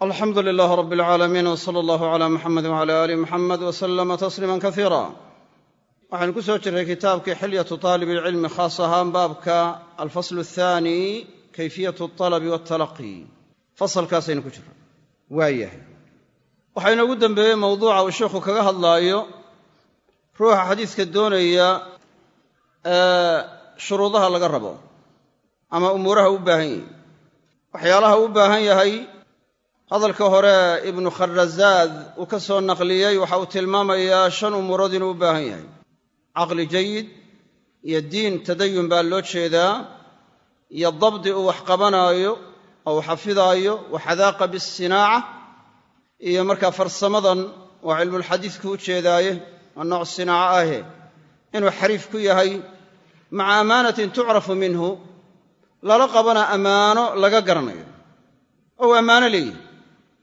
alxamdu lilaah rab alcaalamiin w sala allahu cala muxamedi wcala aali muxamed w salama tasliima kasiira waxaynu ku soo jirray kitaabkii xilyatu taalib ilcilmi khaas ahaan baabka alfaslu athaani kayfiyatu altalabi waltalaqi fasalkaasaynu ku jirray waayahay waxaa inoogu dembeeyey mawduuca uu sheikhu kaga hadlaayo ruuxa xadiiska doonaya ee shuruudaha laga rabo ama umuuraha u baahan hadalka hore ibnu kharazaad uu ka soo naqliyey waxa uu tilmaamayaa shan umuurood inuu u baahan yahay. Caqli jayid iyo diin tadayun baa loo jeedaa iyo dabdi uu wax qabanaayo oo uu xafidaayo wa xadaaqa bisinaaca iyo markaa farsamadan waa cilmulxadiidku u jeedaaye waa nooc sinaaco ahe. Inuu xariif ku yahay maca amaanatin tucrafu minhu lala qabana ammaano laga garanayo. Ou ammaano leeyahy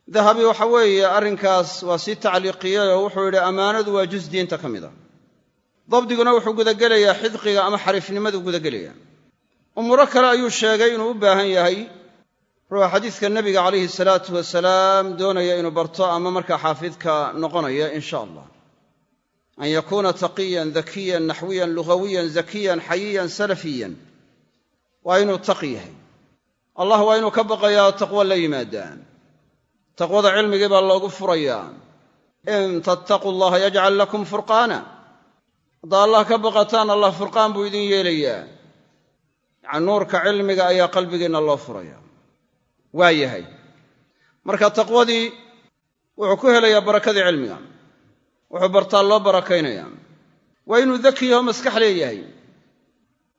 dahabi waxa weeye arrinkaas waa sii tacliiqiyey oo wuxuu yidhi ammaanadu waa jus diinta ka mid a dabdiguna wuxuu gudagelayaa xidqiga ama xariifnimadu gudagelayaa. Umuuro kale ayuu sheegay inuu u baahan yahay. Ruuxa xadiiska nebiga calayhi salaatu wasalaam doonaya inuu barto ama markaa xaafidka noqonaya in sha allah. An yakuuna taqiyan dakiyan naxwiyan lugawiyan zakiyan xayiyan salafiyan. Waa inuu taqi yahay. Allah waa inuu ka baqayaa taqwo la yimaadaan taqwada cilmigii baa loogu furayaa. In tattaquu allaha yajcal lakum furqaana. Haddaa allah ka baqataan allah furqaan buu idin yeelayaa. Yacani nuurka cilmiga ayaa qalbigiinna loo furaya waa yahay. Marka taqwadii wuxuu ku helayaa barakadii cilmiga. Wuxuu bartaa loo barakaynayaa waa inuu dakiyaho maskax leeyahay.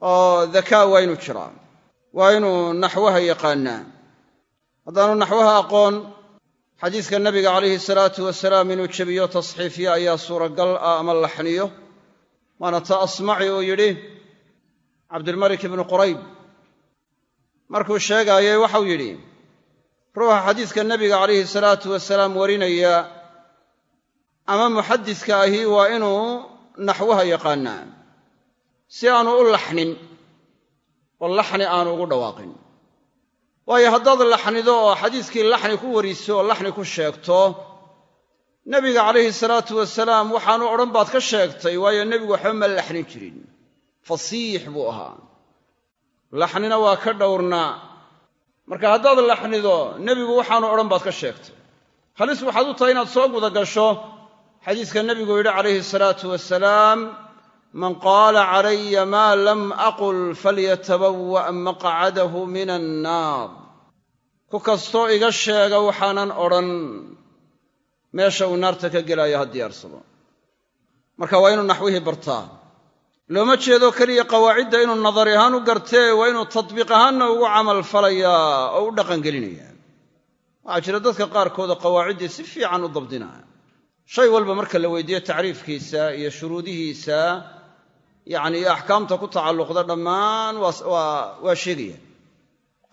Oo dakaa waa inuu jiraa. Waa inuu naxwaha yaqaanaa. Haddaanu naxwaha aqoon xadiiska nebiga calayhi salaatu wasalaam inuu jebiyo tasxiifiyo ayaa suuragal ah ama laxniyo waana ta asmaci uu yidhi cabdilmalik ibnu qurayb. Markuu sheegaayay waxau yidhi ruuxa xadiiska nebiga calayhi salaatu wasalaam warinaya ama muxadiska ahi waa inuu naxwaha yaqaanaa. Si aanu u laxnin oo laxni aanu ugu dhawaaqin waayo haddaad laxnido oo xadiiskii laxni ku wariso oo laxni ku sheegto nebiga calayhi salaatu wasalaam waxaanu odhan baad ka sheegtay waayo nebigu waxba ma laxnin jirin. Fasiix buu ahaa. Laxnina waa ka dhowrnaa marka haddaad laxnido nebigu waxaanu odhan baad ka sheegtay. Halis waxaad u tahay inaad soo guda gasho. Xadiiska nebigu yidhi calayhi salaatu wasalaam man qaala calaya maa lam aqul falyatabawa' maqcadahu min annaar ku kastoo iga sheega waxaanan odhan meesha uu naarta ka gelaayo ha diyaarsado marka waa inuu naxwihii bartaa. Looma jeedo keliya qawaacidda inuu nadari ahaan u gartee waa inuu tadbiiq ahaanna ugu camal falayaa oo u dhaqangelinayaa waxaa jira dadka qaarkooda qawaaciddii si fiican u dabdinaya. Shay walba marka la weydiiyo tacriifkiisa iyo shuruudihiisa yacni iyo axkaamta ku tacalluqda dhammaan waa sheegaya.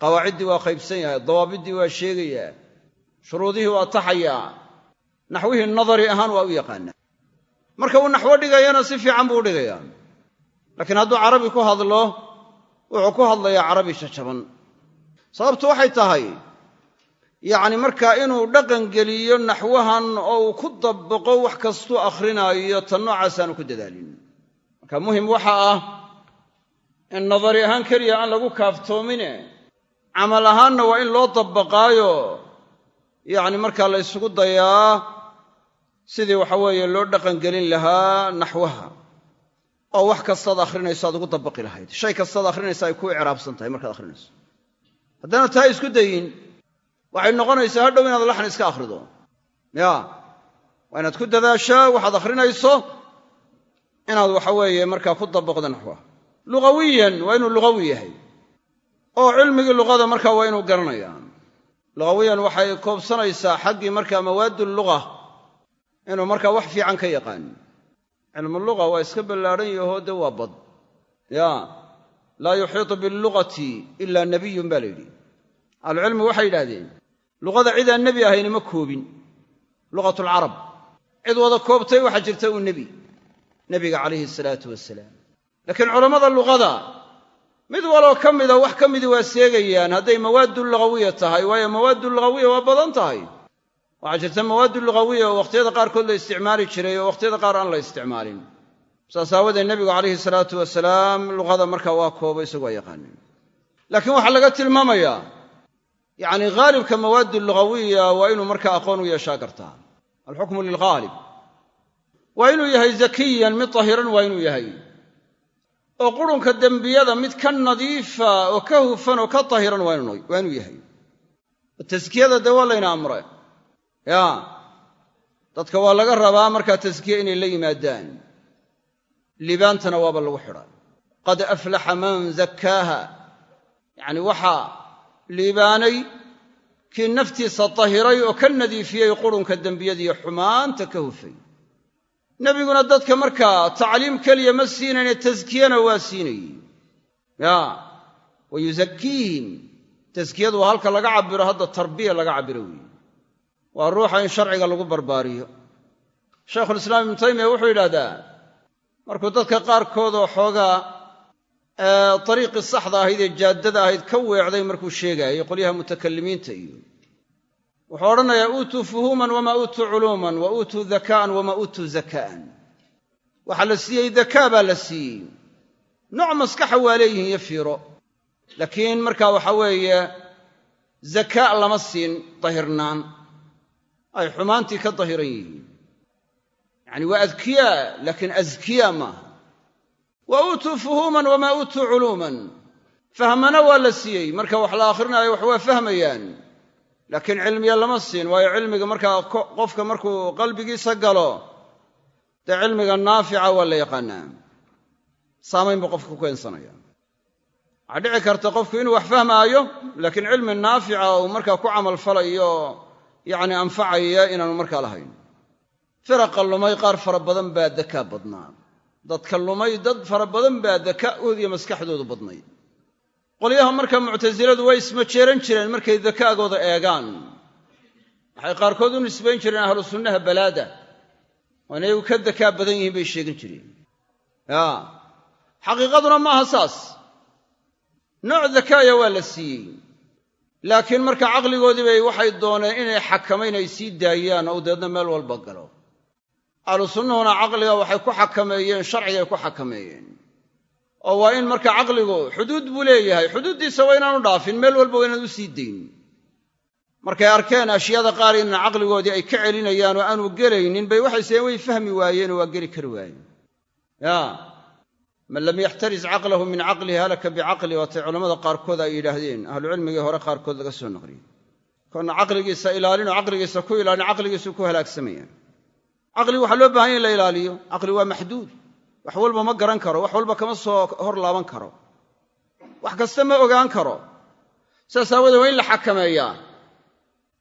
Qawaaciddii waa qaybsan yahay dawaabiddii waa sheegayaa shuruudihii waa taxayaa naxwihii nadari ahaan waa u yaqaanaa marka uu naxwo dhigayana si fiican buu u dhigayaa laakiin hadduu carabi ku hadlo wuxuu ku hadlayaa carabi jajaban sababtu waxay tahay yacni markaa inuu dhaqan geliyo naxwahan oo uu ku dabaqo wax kastuu akrinaayo tan noocaasaanu ku dadaalin marka muhiim waxa ah in nadari ahaan keliya aan lagu kaaftoomine camal ahaanna waa in loo dabaqaayo yacni markaa la ysugu dayaa sidii waxa weeye loo dhaqangelin lahaa naxwaha. Oo wax kastaad akhrinayso aad ugu dabaqi lahayd. Shay kastaad akhrinaysa ay ku icraabsan tahay markaad akhrinayso. Haddana taa isku dayin. Waxay noqonaysaa hadhow inaad laxni iska akhrido. Ya waa inaad ku dadaashaa waxaad akhrinayso inaad waxa weeye markaa ku dabaqdo naxwaha lugawiyan waa inuu lugawi yahay oo cilmigii luqada markaa waa inuu garanayaa lugawiyan waxay koobsanaysaa xaggii markaa mawaadu luga inuu markaa wax fiican ka yaqaan. Cilmu luga waa iska ballaadhan yahoo de waa bad. Ya laa yuxiitu bilugati ila nabiyun baa la yidhi. Ahlucilmigu waxay yidhahdeen luqada cidaan nebi ahayni ma koobin. Lugatulcarab cid wada koobtay waxaa jirta uu nebi nebiga calayhi salaatu wasalaam. Laakiin culammada luqada mid waloo ka mida wax ka midii waa seegayaan hadday mawaaddu lugawiya tahay waayo mawaaddu lugawiya waa badan tahay. Waxaa jirta mawaaddu lugawiya oo wakhtiyada qaarkood la isticmaali jiray oo wakhtiyada qaar aan la isticmaalin. Saas aawadeed nebigu calayhi salaatu wasalaam luqada markaa waa koobo isagu waa yaqaanin laakiin waxaa laga tilmaamayaa yacni haalibka mawaaddu lugawiya waa inuu markaa aqoon u yeeshaa kartaa alxukmu lilghaalib waa inuu yahay zakiyan mid tahiran waa inuu yahay. Oo qurunka dembiyada mid ka nadiifa oo ka hufan oo ka tahiran waa inuu yahay. Taskiyada dee waa layna amre. Ya dadka waa laga rabaa markaa taskiye inay la yimaadaan. Liibaantana waaba lagu xidhaa. Qad aflaxa man zakkaaha. Yacni waxaa liibaanay kii naftiisa tahiray oo ka nadiifiyey qurunka dembiyadiiyo xumaanta ka hufay nebiguna dadka markaa tacliim keliya ma siinayne taskiyana waa siinayey. Ya wa yusakiihim taskiyadu waa halka laga cabbiro hadda tarbiya laga cabbiro weeye waa ruuxa in sharciga lagu barbaariyo. Shaykhulislaam ibnu taymiya wuxuu yidhahdaa markuu dadka qaarkood oo xoogaa dariiqii saxda ahayd ee jaaddada ahayd ka weecday markuu sheegaayey qolyaha mutakalimiinta iyo wuxuu odhanayaa uutuu fuhuuman wamaa uutuu culuuman wa uutuu dakaa'an wamaa uutuu zakaa'an waxaa la siiyey dakaa baa la siiyey. Nooc maskaxa waa leeyihiin iyo fiiro. Laakiin markaa waxaa weeye zakaa' lama siin dahirnaan. Ay xumaantii ka dahiran yihiin. Yacani waa adkiyaa laakiin askiyaa maaha. Wa uutuu fuhuuman wamaa uutuu culuuman. Fahmana waa la siiyey. Marka wax la akhrinaayo wax waa fahmayaan laakiin cilmiya lama siin waayo cilmiga markaa qofka markuu qalbigiisa galo dee cilmiga naafica waa la yaqaanaa. Saamayn buu qofka ku keensanaya waxaa dhici karta qofku inuu wax fahmaayo laakiin cilmi naafica uu markaa ku camalfalayo yacni anfacaya inaanu markaa lahayn. Firaqa lumay qaar fara badan baa dakaa badnaa. Dadka lumay dad fara badan baa dakaa'ooda iyo maskaxdoodu badnay qolyaha marka muctasiladu way ismajeeran jireen markay dakaagooda eegaan. Waxay qaarkood u nisbayn jireen ahlu sunnaha balaada. Oo inay ka dakaa badan yihiin bay sheegan jireen. Ya. Xaqiiqaduna maaha saas. Nooc dakaaya waa la siiyey. Laakiin marka caqligoodii bay waxay dooneen inay xakamayn ay sii daayaan oo deedna meel walba galo. Ahlu sunnuhuna caqliga waxay ku xakameeyeen sharcigay ku xakameeyeen oo waa in marka caqligu xuduud buu leeyahay. Xuduuddiisa waa inaanu dhaafin meel walba waa inaan u sii dayn markay arkeen ashyaada qaar in caqligoodii ay ka celinayaan oo aanu gelaynin bay waxay seen way fahmi waayeenoo waa geli kari waayeen. Ya. Man lam yaxtaris caqlahu min caqlihi halaka bicaqli waatay culammada qaarkood ay yidhaahdeen ahlucilmigii hore qaarkood laga soo naqliyey koonna caqligiisa ilaalinoo caqligiisa ku ilaalin caqligiisuu ku halaagsamaya caqligu waxaa loo bahanya in la ilaaliyo. Caqli waa maxduud wax walba ma garan karo wax walba kama soo hor laaban karo. Wax kasta ma ogaan karo. Sidaas aawoodee waa in la xakameeyaa.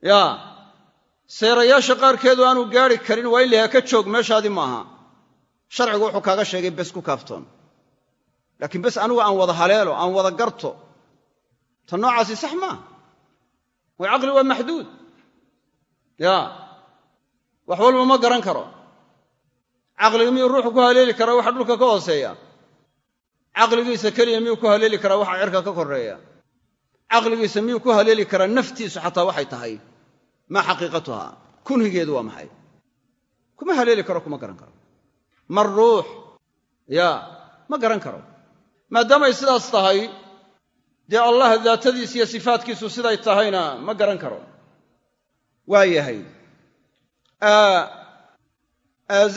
Yaa seerayaasha qaarkeedu aanu gaari karin waa in lahaa ka joog meeshaadii maaha. Sharcigu wuxuu kaaga sheegay bes ku kaaftoon. Laakiin bes anigu aan wada haleelo aan wada garto. Ta noocaasi sax maaha way caqli waa maxduud. Ya wax walba ma garan karo caqliga miyuu ruuxu ku haleeli karaa waxa dhulka ka hooseeya? Caqligiisa keliya miyuu ku haleeli karaa waxa cirka ka koreeya caqligiisa miyuu ku haleeli karaa? Naftiisu xataa waxay tahay maa xaqiiqatuha kunhigeedu waa maxay? Kuma haleeli karo kuma garan karo. Mar ruux ya ma garan karo. Maadaamay sidaas tahay dee allah daatadiis iyo sifaatkiisu siday tahayna ma garan karo. Waa yahay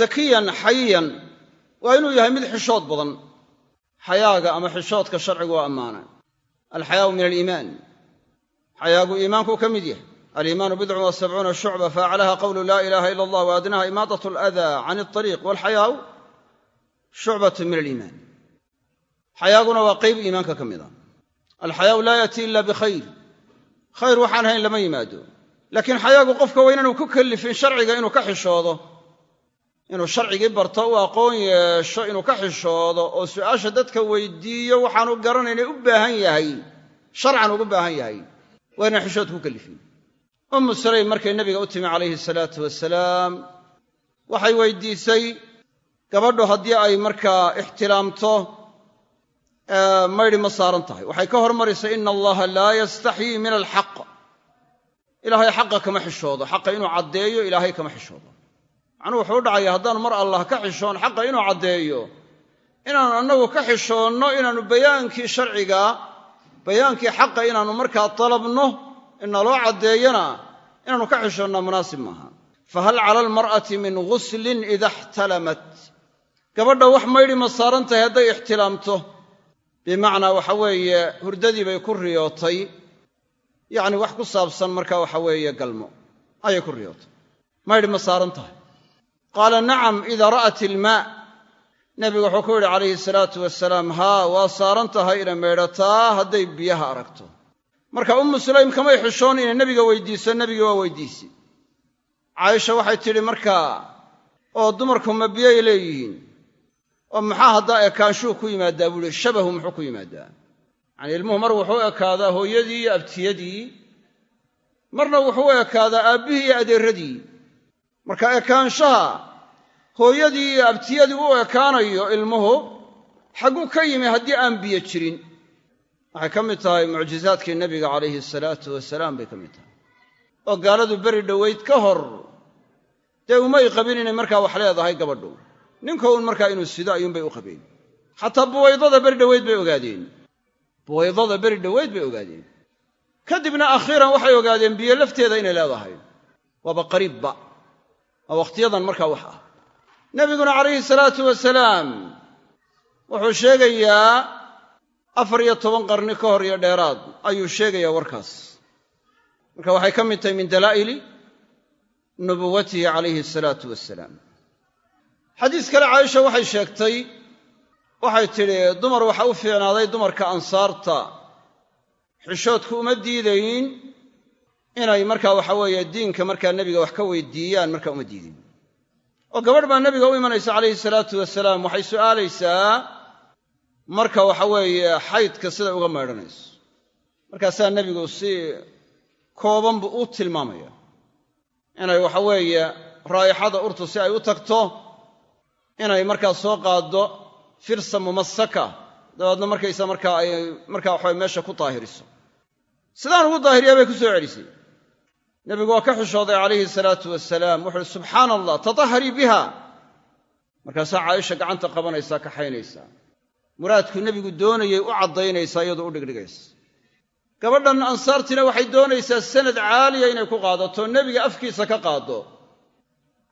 zakiyan xayiyan waa inuu yahay mid xishood badan. Xayaaga ama xishoodka sharcigu waa ammaana alxayaau min aliimaan. Xayaagu iimaankuu ka mid yahay. Aliimaanu bidcun wa sabcuuna shucba faaclaha qawlu laa ilaaha ila allah waadnaha imaadat aladaa can alariiq walxayaau shucbatu min aliimaan. Xayaaguna waa qayb iimaanka ka mid a. Alxayaau laa yaatii ila bikhayr khayr. Waxaan hayn lama yimaado. Laakiin xayaagu qofka waa inaanu ku kallifin sharciga inuu ka xishoodo inuu sharcigii barto u aqoon yeesho inuu ka xishoodo oo su'aasha dadka weydiiyo waxaanu garanayna u baahan yahay sharcan ugu baahan yahay waa inaan xishood ku kallifin ummu sulaym markay nebiga u timi calayhi salaatu wasalaam waxay weydiisay gabadhu haddii ay markaa ixtilaamto maydhi ma saaran tahay. Waxay ka hormaraysaa ina allaha laa yastaxyii min alxaq. Ilaahay xaqa kama xishoodo xaqa inuu caddeeyo ilaahay kama xishoodo macnuhu wuxuu u dhacaya haddaanu mar allah ka xishoon xaqa inuu caddeeyo. Inaanu annagu ka xishoonno inaannu bayaankii sharciga bayaankii xaqa inaannu markaa dalabno inaloo caddeeyana inaannu ka xishoonnaa munaasib maaha. Fahal cala almar'ati min guslin ida ixtalamat? Gabadha wax maydhi ma saaran tahay hadday ixtilaamto. Bimacnaa waxa weeye hurdadii bay ku riyootay. Yacni wax ku saabsan marka waxa weeye galmo. Ayay ku riyootay. Maydhi ma saaran tahay qaala nacam ida ra'at ilmaa nebigu wuxuu ku yidhi calayhi salaatu wasalaam haa waa saaran tahay inay maydhataa hadday biyaha aragto. Marka ummu sulaym kamay xishoon inay nebiga weydiiso nebigii waa weydiisi caaisha waxay tidhi markaa oo dumarku ma biyay leeyihiin oo maxaa haddaa ekaanshuhu ku yimaadaa? Buu ihi shabahu muxuu ku yimaadaa. Yacanii ilmuhu mar wuxuu ekaadaa hooyadii iyo abtiyadii marna wuxuu u ekaadaa aabbihii iyo adeeradii marka ekaanshaha hooyadii iyo abtiyadii u ekaanayo ilmuhu xagguu ka yimi haddii aan biyo jirin. Waxay ka mid tahay mucjizaadkii nebiga calayhi salaatu wasalaam bay ka mid tahay. Oo gaaladu beri dhoweyd ka hor dee umay qabin inay markaa wax leedahay gabadhu. Ninka uun markaa inuu sido ayuunbay u qabeen. Xataa buwaydada beri dhoweyd bay ogaadeen. Buwaydada beri dhoweyd bay ogaadeen. Kadibna akhiiran waxay ogaadeen biyo lafteeda inay leedahay. Waaba qariibba waa wakhtiyadan markaa wax ah. Nebiguna calayhi salaatu wasalaam wuxuu sheegayaa afar iyo toban qarni ka hor iyo dheeraad ayuu sheegayaa warkaas. Marka waxay ka mid tahay min dalaa'ili nubuwatihi calayhi asalaatu wasalaam. Xadiis kale caaisha waxay sheegtay waxay tidhi dumar waxa u fiicnaaday dumarka ansaarta xishoodku uma diidayn inay markaa waxa weeye diinka markaa nebiga wax ka weydiiyaan markaa uma diidayn oo gabadh baa nebiga u imanaysa calayhi salaatu wasalaam waxay su'aalaysaa marka waxa weeye xaydka siday uga maydhanayso markaasaa nebigu si kooban buu u tilmaamaya. Inay waxa weeye raa'ixada urtu si ay u tagto inay markaa soo qaaddo firsa mumasaka. Dabeedna markaysa markaa ay markaa waxawe meesha ku daahiriso. Sidaan ugu daahiriyaa bay ku soo celisay nebigu waa ka xishooday calayhi salaatu wasalaam wuxu uhi subxaana allah tataharii biha. Markaasaa caaisha gacanta qabanaysaa kaxaynaysaa. Muraadku nebigu doonayay u caddaynaysaa iyadoo u dhigdhigaysa. Gabadhan ansaartina waxay doonaysaa sanad caaliya inay ku qaadato nebiga afkiisa ka qaado.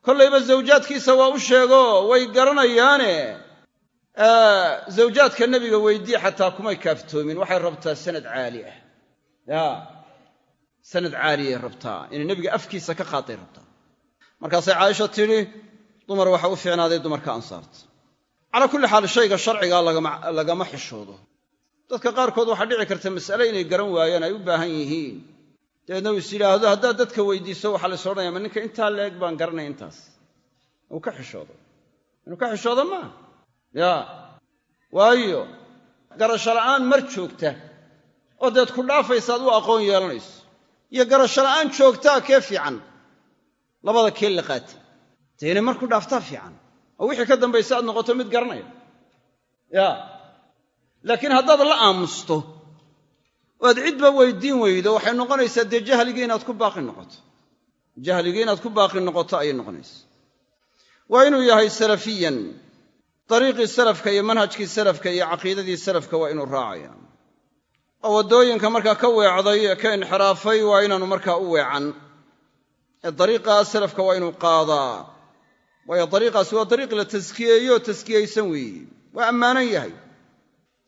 Kollayba zawjaadkiisa waa u sheego way garanayaane. Zawjaadka nebiga weydii xataa kumay kaaftoomin. Waxay rabtaa sanad caali ah. Ya sanad caaliyay rabtaa inay nebiga afkiisa ka qaaday rabtaa. Markaasay caaisha tidhi dumar waxa u fiicnaaday dumarka ansaarta. Calaa kulli xaal shayga sharcigaa lagama xishoodo. Dadka qaarkood waxaa dhici karta mas'ale inay garan waayaan ay u baahan yihiin. Dabeedna uu is yidhaahdo haddaad dadka weydiiso waxaa la is ma ninka intaa leeg baan garanay intaas. Uu ka xishoodo. Inuu ka xishoodo maaha ya waayo garasho la'aan mar joogta. Oo deed ku dhaafaysaad u aqoon yeelanayso iyo garasho la'aan joogtaa kee fiican? Labada kee la qaatay? Dee inay mar ku dhaaftaa fiican. Oo wixii ka dambaysa aad noqoto mid garanaya. Ya. Laakiin haddaad la aamusto oo aad cidba weydiin weydo waxay noqonaysaa dee jahligii inaad ku baaqi noqoto. Jahligii inaad ku baaqi noqoto ayay noqonaysaa. Waa inuu yahay salafiyan. Dariiqii salafka iyo manhajkii salafka iyo caqiidadii salafka waa inuu raacaya oo waddooyinka markaa ka weecday ee ka inxiraafay waa inaanu markaa u weecan. Ee dariiqaa salafka waa inuu qaadaa. Waayo dariiqaasi waa dariiq la taskiyeeyo oo taskiyaysan weeye waa ammaanan yahay.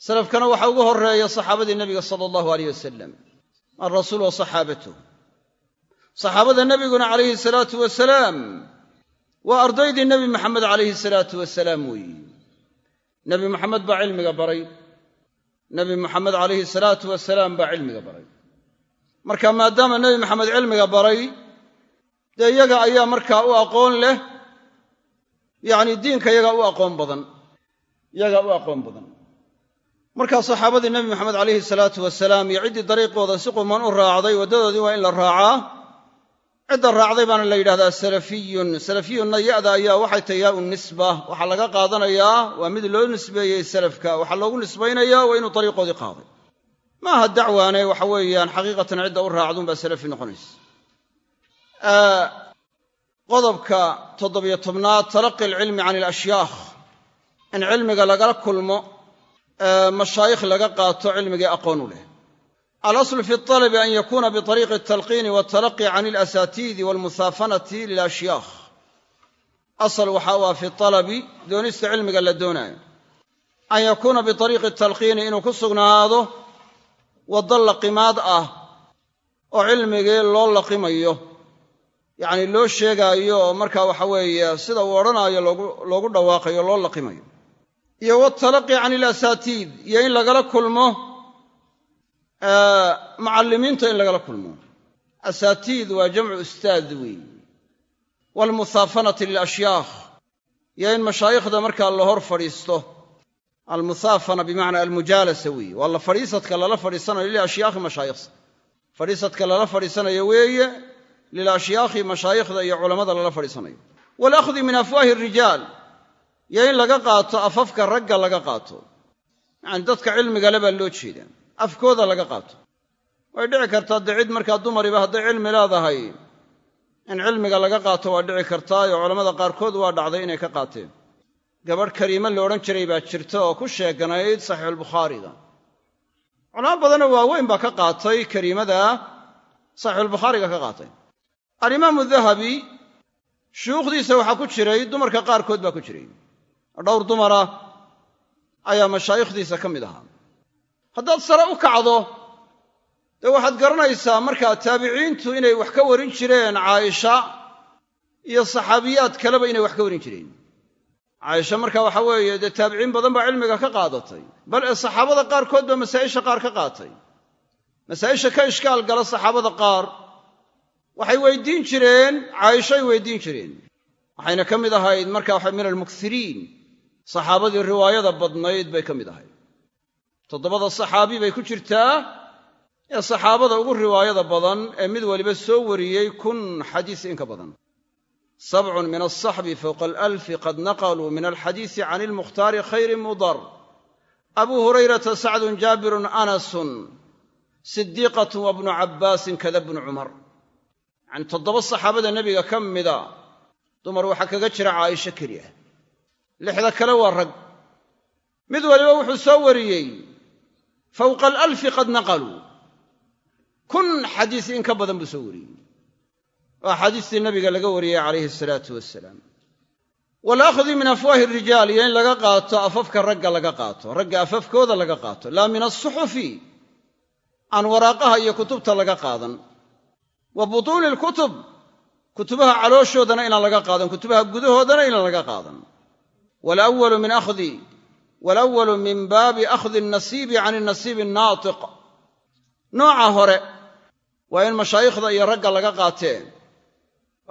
Salafkana waxaa ugu horreeya saxaabadii nebiga sala allahu aleyh wasalam alrasuul wa saxaabatuh saxaabada nebiguna calayhi salaatu wasalaam waa ardaydii nebi maxamed calayhi salaatu wasalaam weeye nebi maxamed baa cilmiga baray nebi maxamed calayhi salaatu wasalaam baa cilmiga baray. Marka maadaama nebi maxamed cilmiga baray dee iyaga ayaa markaa u aqoon leh yacni diinka iyagaa u aqoon badan iyagaa u aqoon badan. Markaa saxaabadii nebi maxamed calayhi salaatu wasalaam iyo ciddii dariiqooda si quman u raacday waddadoodii waa in la raacaa cidda raacday baana la yidhahdaa salafiyun. Salafiyunna ya'da ayaa waxay tahay yaau nisba. Waxaa laga qaadanayaa waa mid loo nisbeeyey salafka. Waxaa loogu nisbaynayaa waa inuu dariiqoodii qaaday. Maaha dacwaane waxa weeyaan xaqiiqatan cidda u raacduunbaa salafi noqonaysa. Qodobka toddobiyo tobnaad talaqi alcilmi can alashyaakh. In cilmiga lagala kulmo mashaayikh laga qaato cilmigii aqoon u leh alaslu fi alabi an yakuna biطariiqi altalqiini waltalaqi can alasatiidi walmusaafanati lilashyaakh asal waxa u ah fi alabi doonista cilmiga la doonaayo an yakuuna biطariiqi talqiini inuu ku sugnaado waddo laqimaad ah oo cilmigii loo laqimayo yacni loo sheegaayo oo markaa waxa weeye sida uu odhanaayo loogu dhawaaqayo loo laqimayo iyo watalaqi can ilasaatiid iyo in lagala kulmo mucallimiinta in lagala kulmo. Asaatiid waa jamcu ustaad weey waalmusaafanati lilashyaakh iyo in mashaayikhda markaa la hor fadhiisto almusaafana bimacnaa almujaalasa weeye waa fadhiisadka lala fadhiisanayo liashyaakhi mashaayikhda fadhiisadka lala fadhiisanayo weeye lilashyaakhi mashaayikhda iyo culammada lala fadhiisanayo. Walakhdi min afwaahi rijaal. Iyo in laga qaato afafka ragga laga qaato. Yacani dadka cilmigale baa loo jeedaa afkooda laga qaato. Way dhici kartaa dee cid markaa dumariba hadday cilmi leedahay in cilmiga laga qaato waa dhici kartaayo culammada qaarkood waa dhacday inay ka qaateen. Gabadh kariime la odhan jiray baa jirta oo ku sheeganayd saxiixulbukhaariga culamo badanoo waaweyn baa ka qaatay kariimada saxiixulbukhaariga ka qaatay. Alimaamu dahabi shuyuukhdiisa waxaa ku jiray dumarka qaarkood baa ku jiray. Dhowr dumara ayaa mashaayikhdiisa ka mid ahaa haddaad sare u kacdo dee waxaad garanaysaa markaa taabiciintu inay wax ka warin jireen caaisha iyo saxaabiyaad kaleba inay wax ka warin jireen. Caaisha marka waxa weeye dee taabiciin badan baa cilmiga ka qaadatay. Bal ee saxaabada qaarkood baa masaa'isha qaar ka qaatay. Masaa'isha ka ishkaal gala saxaabada qaar waxay weydiin jireen caaishay weydiin jireen. Waxayna ka mid ahayd marka min almuksiriin saxaabadii riwaayada badnayd bay ka mid ahayd toddobada saxaabi bay ku jirtaa? Ee saxaabada ugu riwaayada badan ee mid waliba soo wariyey kun xadiis in ka badan. Sabcun min alsaxbi fowqa alalfi qad naqaluu min alxadiisi can ilmukhtaari khayri mudar. Abuu hurayrata sacdun jaabirun anasun sidiiqatun wa bnu cabbaasin kada bnu cumar. Yacani toddoba saxaabada nebiga ka mida dumar waxaa kaga jira caaisho keliya. Lixda kale waa rag. Mid waliba wuxuu soo wariyey fowqa alalfi qad naqaluu kun xadiis in ka badan buu soo wariyey oo axaadiistii nabiga laga wariyey calayhi asalaatu wasalaam walakhdi min afwaahi rijaal iyo in laga qaato afafka ragga laga qaato ragga afafkooda laga qaato laa min asuxufi aan waraaqaha iyo kutubta laga qaadan wa butuuni alkutub kutubaha calooshoodana inaan laga qaadan kutubaha gudahoodana inaan laga qaadan walawalu min baabi akhdi annasiibi can annasiibi annaatiq nooca hore waa in mashaayikhda iyo ragga laga qaatee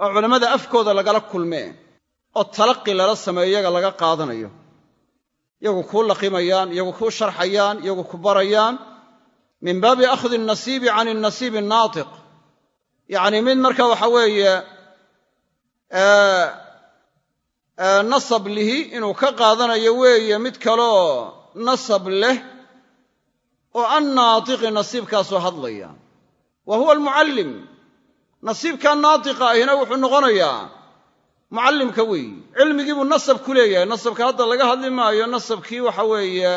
oo culammada afkooda lagala kulmee oo talaqi lala sameeyo iyaga laga qaadanayo iyagu kuu laqimayaan iyagu kuu sharxayaan iyagu ku barayaan min baabi akhdi annasiibi can annasiibi annaatiq yacni mid marka waxa weeye nasab lihi inuu ka qaadanayo weeye mid kaloo nasab leh oo annaatiqi nasiibkaasoo hadlaya. Wa huwa almucallim nasiibkaa naatiqa ahina wuxuu noqonayaa mucallimka weeyi. Cilmigii buu nasab ku leeyahay. Nasabka hadda laga hadli maayo nasabkii waxa weeye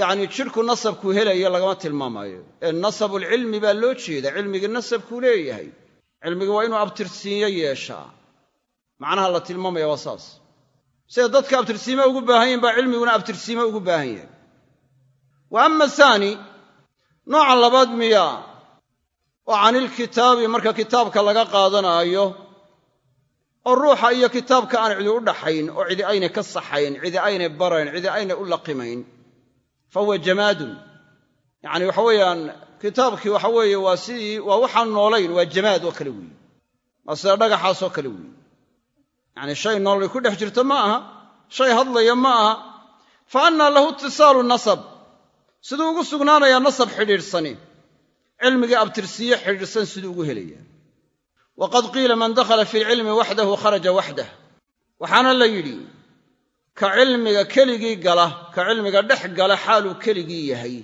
yacni jidhku nasabkuu helayo lagama tilmaamayo ee nasabulcilmi baa loo jeeda cilmigii nasabkuu leeyahay. Cilmigi waa inuu abtirsiinyo yeeshaa macnaha la tilmaamaya waa saas. Siday dadka abtirsiime ugu baahan yahin baa cilmiguna abtirsiime ugu baahan yahay wa ama ahaani nooca labaad miya oo canilkitaabi marka kitaabka laga qaadanaayo oo ruuxa iyo kitaabka aan cidi u dhaxayn oo cidi aynay ka saxayn cidi aynay barayn cidi aynay u laqimayn fa huwa jamaadun. Yacani waxa weeyaan kitaabkii waxa weeye waa sidii waa waxaan noolayn waa jamaad oo kale weeye. Waa sida dhagaxaasoo kale weeye yacani shay noolay ku dhex jirto ma aha. Shay hadlaya ma aha. Fa annaa lahu itisaalu nasab. Siduu ugu sugnaanayaa nasab xidhiidhsani. Cilmigii abtirsiye xidhiidhsan siduu ugu helaya. Waqad qiila man dakhala fi lcilmi waxdahu kharaja waxdah waxaana la yidhi ka cilmiga keligii gala ka cilmiga dhex gala xaaluu keligii yahay.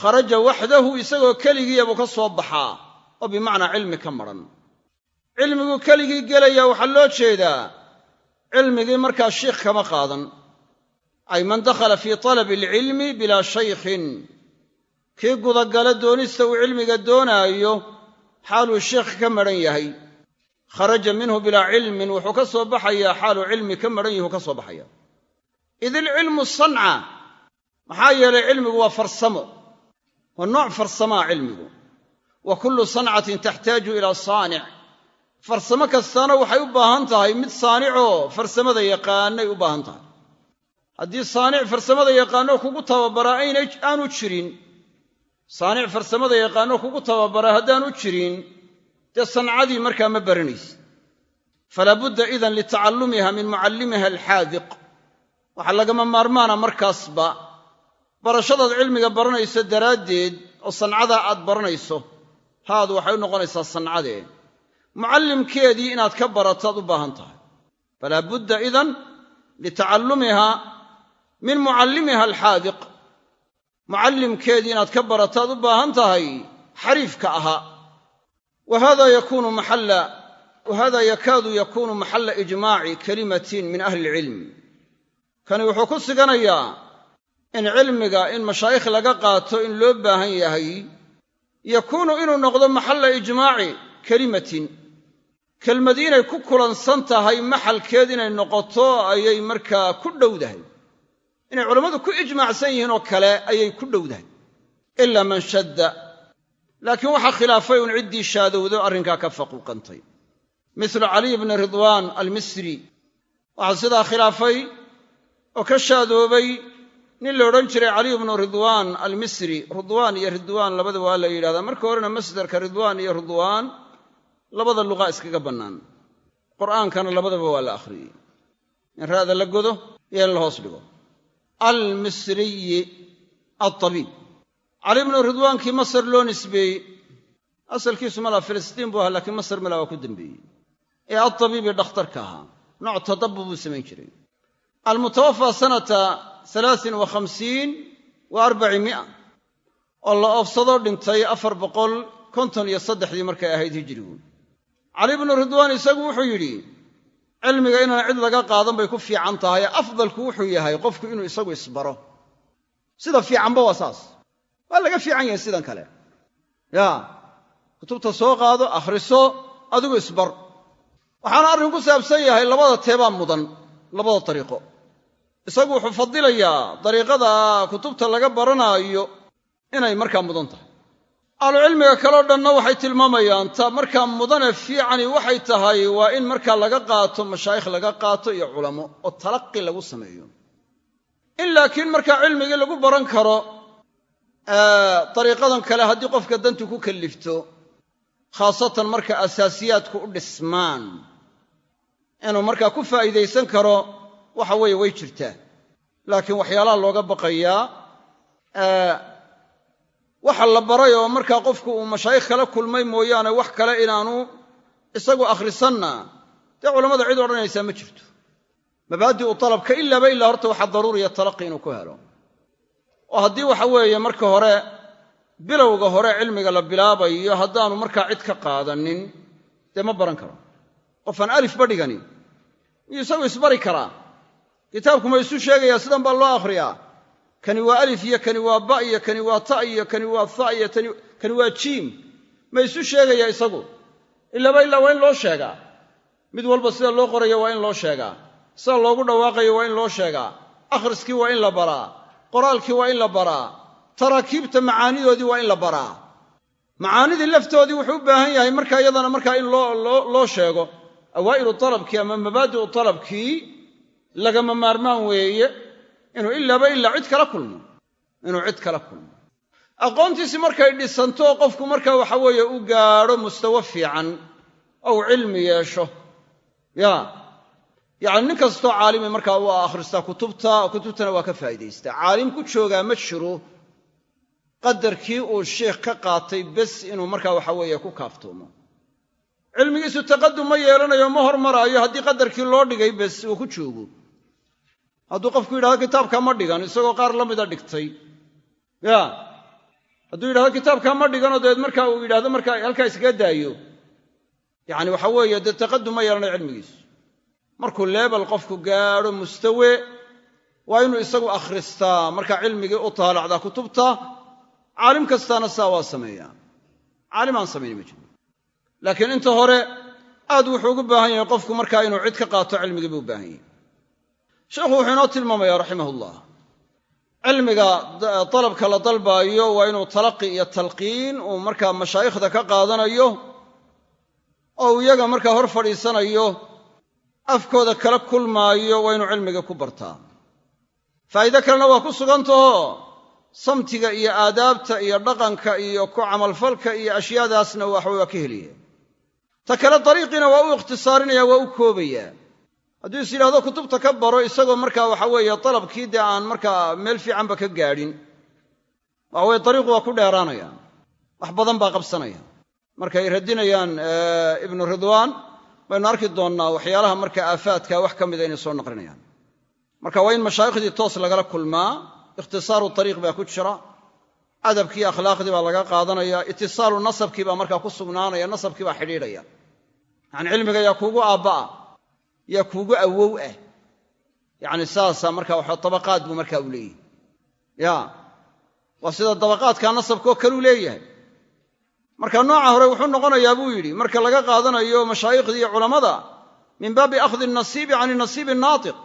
Kharaja waxdahu isagoo keligiiya buu ka soo baxaa. Oo bimacnaa cilmi ka madhan cilmiguu keligii gelaya waxaa loo jeedaa cilmigii markaa shiikh kama qaadan. Ay man dakhala fii talabi alcilmi bilaa shaykhin. Kii gudagala doonista uu cilmiga doonaayo xaaluu sheikh ka madhan yahay. Kharaja minhu bilaa cilmin wuxuu ka soo baxayaa xaaluu cilmi ka madhan yahu ka soo baxaya id ilcilmu sanca maxaa yeelay cilmigu waa farsamo. Waa nooc farsamaa cilmigu. Wa kullu sancatin taxtaaju ilaa saanic farsamo kastaana waxay u baahan tahay mid saanicoo farsamada yaqaanay u baahan tahay. Haddii saanic farsamada yaqaano kugu tababaraa aanu jirin saanic farsamada yaqaano kugu tababaraa haddaanu jirin dee sancadii markaa ma baranaysid falaa budda idan litacallumiha min mucallimiha alxaadiq. Waxaa lagama maarmaana markaasba barashadaad cilmiga baranayso daraaddeed oo sancadaa aad baranayso haadu waxay u noqonaysaa sancadee mucallimkeedii inaad ka barataad u baahan tahay. Falaa budda idan litacallumiha min mucallimiha alxaadiq. Mucallimkeedii inaad ka barataad u baahan tahay xariifka ahaa. Wa hada yakaadu yakuunu maxalla ijmaaci kalimatin min ahli ilcilm kani wuxuu ku siganayaa in cilmiga in mashaayikh laga qaato in loo baahan yahay yakuunu inuu noqdo maxalla ijmaaci kelimatin kelmadi inay ku kulansan tahay maxalkeed inay noqoto ayay markaa ku dhowdahay. Inay culammadu ku ijmaacsan yihiin oo kale ayay ku dhowdahay. Ilaa man shadda. Laakiin waxaa khilaafay uun ciddii shaadowdo arrinkaa ka faquuqantay. Mislu caliy bni ridwaan almisri. Waxaa sidaa khilaafay oo ka shaadoobay nin la odhan jiray caliy bnu ridwaan almisri. Ridwaan iyo ridwaan labada waa la yidhahdaa. Marka horena masdarka ridwaan iyo ridwaan labada luqa iskaga bannaan. Qur'aankana labadaba waa la akhriyey. In ra'da la godo iyo in la hoos dhigo. Almisriyi altabiib cali bnu ridwaankii masar loo nisbeeyey. Asalkiisu malaa filistiin buu ahaa laakiin masar malaa waa ku dembeeyey ee altabiibi dhakhtarka ahaa. Nooc tadabub buu samayn jiray. Almutawafaa sanata alaain wa khamsiin wa arbaci mia oo la oofsadoo dhintay afar boqol konton iyo saddexdii markay ahayd hijirigu cali bnu ridwaan isagu wuxuu yidhi cilmiga inaan cid laga qaadan bay ku fiican tahay afdalku wuxuu yahay qofku inuu isagu isbaro. Sida fiicanba waa saas. Waa laga fiican yahay sidan kale. Ya kutubta soo qaado akhriso adigu isbar. Waxaana arrinku ku saabsan yahay labada teebaa mudan labada dariiqo isagu wuxuu fadilayaa dariiqada kutubta laga baranaayo inay markaa mudan tahay ahlucilmiga kaleo dhanna waxay tilmaamayaan ta markaa mudane fiicani waxay tahay waa in markaa laga qaato mashaayikh laga qaato iyo culamo oo talaqi lagu sameeyo. In laakiin markaa cilmigii lagu baran karo dariiqadan kale haddii qofka dantu ku kallifto khaasatan marka asaasiyaadku u dhismaan inuu markaa ku faa'iidaysan karo waxa weeye way jirtaa. Laakiin waxyaalaha looga baqayaa waxa la baray oo markaa qofku uu mashaayikh kala kulmay mooyaane wax kale inaanu isagu akhrisanna. Dee culammada cid odhanaysaa ma jirto. Mabaadi'u talabka ilaaba ilaa horta waxaa daruuriya talaqi inuu ku helo. Oo haddii waxa weeye marka hore bilowga hore cilmiga la bilaabayo haddaanu markaa cid ka qaadanin dee ma baran karo. Qofaan alifba dhigani. Miyuu isagu isbari karaa. Kitaabku ma isu sheegayaa sidan baa loo akhriyaa kani waa alif iyo kani waa ba iyo kani waa ta iyo kani waa tha iyo kani waa jiim. Ma isu sheegayaa isagu? Ilaaba ilaa waa in loo sheegaa mid walba sida loo qorayo waa in loo sheegaa sida loogu dhawaaqayo waa in loo sheegaa akhriskii waa in la baraa. Qoraalkii waa in la baraa. Taraakiibta macaanidoodii waa in la baraa. Macaanidii laftoodii wuxuu u baahan yahay markaa iyadana markaa in loo sheego. Awaa'ilu talabkii ama mabaadi'u talabkii lagama maarmaan weeye inuu ilaaba ilaa cid kala kulmo. Inuu cid kala kulmo. Aqoontiisi markay dhisanto qofku marka waxa weeye u gaadho mustawo fiican ou cilmi yeesho. Ya. Yacni nin kastoo caalimi markaa waa akhristaa kutubta kutubtana waa ka faa'idaystaa caalim ku joogaa ma jiro. Qadarkii uu sheikh ka qaatay bes inuu markaa waxa weeye ku kaaftoomo. Cilmigiisu taqadum ma yeelanayo ma hormaraayo haddii qadarkii loo dhigay bes uu ku joogo hadduu qofku yidhahdo kitaabkaa ma dhigan isagoo qaar la mida dhigtay. Ya. Hadduu yidhahdo kitaabkaa ma dhiganoo dabeed markaa uu yidhahdo markaa halkaa iskaga daayo. Yacni waxa weeye dee taqadum ma yeelanayo cilmigiisu markuu leebel qofku gaadho mustawe waa inuu isagu akhristaa markaa cilmigii u taalacdaa kutubta caalim kastaana saa waa sameeyaa. Caalim aan samayni ma jiro laakiin inta hore aad wuxuu ugu baahan yahay qofku markaa inuu cid ka qaato cilmigii buu u baahan yahay sheekhu wuxuu inoo tilmaamayaa raximahullah. Cilmiga dalabka la dalbaayo waa inuu talaqi iyo talqiin uu markaa mashaayikhda ka qaadanayo oo uu iyaga markaa hor fadhiisanayo afkooda kala kulmaayo waa inuu cilmiga ku bartaa. Faa'iide kalena waa ku sugantaho samtiga iyo aadaabta iyo dhaqanka iyo ku camalfalka iyo ashyaadaasna waxaway waa ka helaya ta kale dariiqiina waa u ikhtisaarinaya waa u koobayaa hadduu is yidhahdo kutubta ka baro isagoo markaa waxa weeye dalabkii dee aan markaa meel fiicanba ka gaadhin. Waxa weye dariiqu waa ku dheeraanaya wax badan baa qabsanaya markay radinayaan ibnu ridwaan baynu arki doonnaa waxyaalaha marka aafaadka wax ka mida inay soo naqlinayaan marka waa in mashaayikhdii toos lagala kulmaa ikhtisaaru tariiq baa ku jira adabkii akhlaaqdii baa laga qaadanaya itisaalu nasabkii baa markaa ku sugnaanaya nasabkii baa xidhiidhaya. Yacani cilmiga yaa kuugu aabba'a yaa kuugu awow ah yacni saasaa marka waxa dabaqaad buu markaa u leeyahay. Ya waa sida dabaqaadkaa nasabkaoo kaleu leeyahay. Marka nooca hore wuxuu noqonayaa buu yidhi marka laga qaadanayo mashaayikhda iyo culammada min baabi akhdi nasiibi cani nasiibi naatiq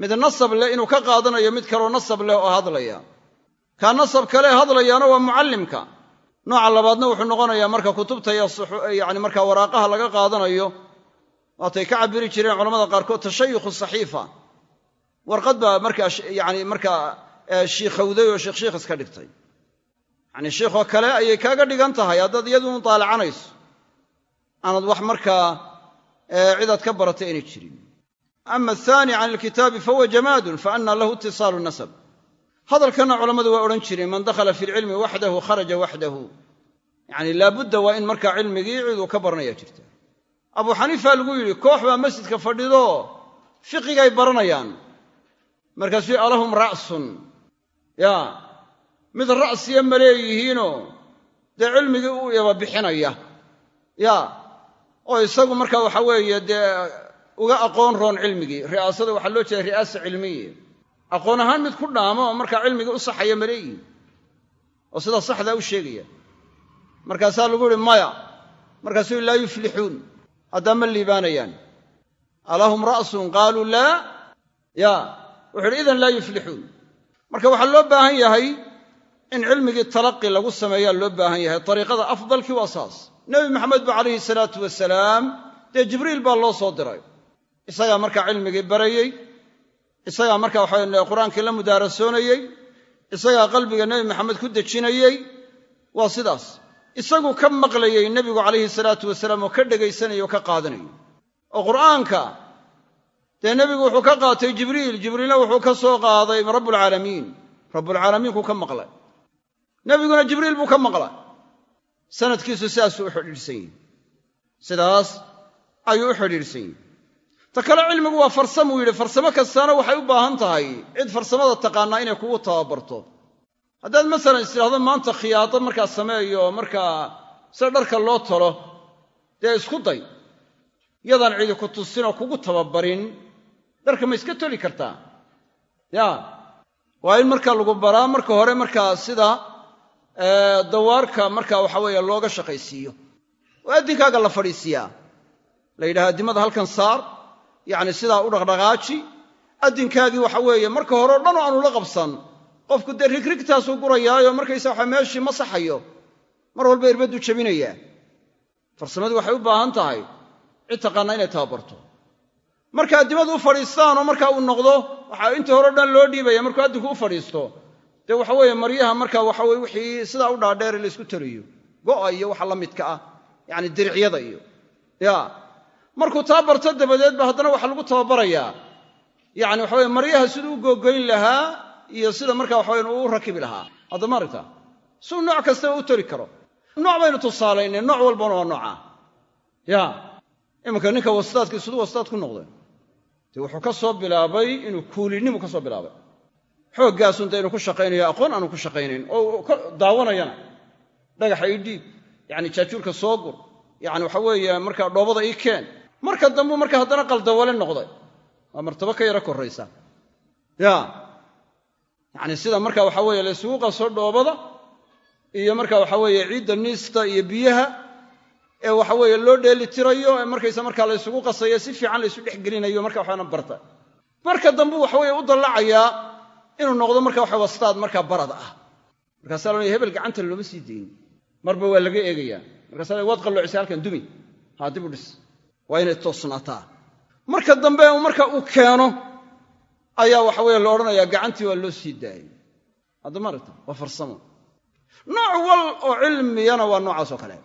mid nasab leh inuu ka qaadanayo mid kaloo nasab leh oo hadlaya. Kaa nasab kale hadlayaana waa mucallimka. Nooca labaadna wuxuu noqonayaa marka kutubta yani marka waraaqaha laga qaadanayo waatay ka cabiri jireen culamada qaarkood tashayukhu saxiifa. Warqad baa markaa yani markaa shiikhowday oo sheekh shiikh iska dhigtay. Yacni shiikhoo kale ayay kaaga dhigan tahay haddaad iyadu mutaalacanayso aanad wax markaa cidaad ka baratay aynay jirin. Ama athani can alkitaabi fahuwa jamaadun faana lahu itisaalu nasab. Hadalkanna culammadu waa odhan jireen man dakhala fi lcilmi waxdahu kharaja waxdahu yacni laabudda waa in markaa cilmigii ciduu ka baranaya jirta abu xaniifa lagu yidhi koox baa masjidka fadhido. Fiqigay baranayaan. Markaasuu alahum ra'sun. Ya mid ra'siya ma leeyihiinoo dee cilmigii u yaba bixinaya. Ya oo isagu marka waxa weeye dee uga aqoon roon cilmigii. Ri'aasada waxaa loo jeeda ri'aasa cilmiya aqoon ahaan mid ku dhaamo oo markaa cilmigii u saxaya ma leeyihiin oo sidaa saxdaa u sheegaya. Markaasaa lagu yihi maya. Markaasuu laa yuflixuun haddaa ma liibaanayaan. Alahum ra'sun qaaluu laa ya wuxu uhi idan laa yuflixuun. Marka waxaa loo baahan yahay in cilmigii talaqi lagu sameeyaa loo baahan yahay. Ariiqada afdalkii waa saas. Nebi maxamed ba calayhi salaatu wasalaam dee jibriil baa loo soo diray. Isagaa markaa cilmigii barayey isagaa marka waxawe qur'aankii la mudaarasoonayey isagaa qalbiga nebi maxamed ku dejinayey waa sidaas isagu ka maqlayey nebigu calayhi salaatu wasalaam oo ka dhegaysanayay oo ka qaadanayay oo qur'aanka dee nebigu wuxuu ka qaatay jibriil jibriilna wuxuu ka soo qaaday rabbulcaalamiin rabbulcaalamiinkuu ka maqlay. Nebiguna jibriil buu ka maqlay. Sanadkiisu sidaasuu u xidhiidhsan yihi sidaas ayuu u xidhiidhsan yihi ta kale cilmigu waa farsamuu yidhi farsamo kastaana waxay u baahan tahay cid farsamada taqaannaa inay kugu tababarto haddaad masalan is tidhahdo maanta khiyaado markaa sameeyo markaa sida dharka loo talo dee isku day. Yadaan cidi ku tusinoo kugu tababarin. Dharka ma iska toli kartaa? Ya. Waa in markaa lagu baraa marka hore markaa sida dawaarka markaa waxa weeye looga shaqaysiiyo. Oo addinkaaga la fadhiisiiyaa la yidhaha addimada halkan saar yacni sidaa u dhaqdhaqaaji. Addinkaagii waxa weeye marka hore o dhan oo aanu la qabsan qofku dee rigrigtaasuu gurayaayo markaysa waxa meeshii ma saxayo. Mar walba irbaddu jebinayaa farsamadii waxay u baahan tahay cid taqaana inay tababarto. Marka addimadu u fadhiistaanoo marka uu noqdo waxaa intii hore dhan loo dhiibaya markuu addinku u fadhiisto dee waxa weeye maryaha marka waxa weye wixii sidaa u dhaadheere la isku tariyo go'a iyo waxa la midka ah yacni diricyada iyo. Ya markuu taa barto haddana waxaa lagu tababarayaa yacni waxa weye maryaha siduu u googoyn lahaa iyo sida marka waxa weye uu rakibi lahaa. Haddama aragta suu nooc kastaba u tari karo. Nooc baynu tusaalaynay nooc walbana waa noocaa ya. Iminka ninka wastaadkii siduu wastaad ku noqday dee wuxuu ka soo bilaabay inuu kuulinimu ka soo bilaabay. Xooggaasun dee inu ku shaqaynayo aqoon aanu ku shaqaynayn. Oo daawanayana. Dhagaxa ii dhiib yacni jaajuurka soo gur. Yacni waxa weeye markaa dhoobada ii keen. Marka dambuu marka haddana qaldawale noqday. Waa martabo ka yaro korraysa. Ya yacni sida marka waxa weeye la ysugu qaso dhoobada iyo marka waxa weeye ciidda niista iyo biyaha ee waxa weeye loo dheeli tirayo ee markaysa markaa la ysugu qasayo si fiican la ysu dhex gelinayo marka waxaana barta. Marka dambu waxa weeye u dallacayaa inuu noqdo marka waxa wastaad markaa barad ah. Markaasaa la hebel gacanta looma sii dayn marba waa laga eegayaa. Markaasa waad qalloocisa halkan dumi. Haa dib u dhis. Waa inay toosnaataa. Marka dambe marka uu keeno ayaa waxa weeye la odhanayaa gacantii waa loo sii daayey. Hadda maaragta waa farsamo. Nooc wal oo cilmiyana waa noocaasoo kale.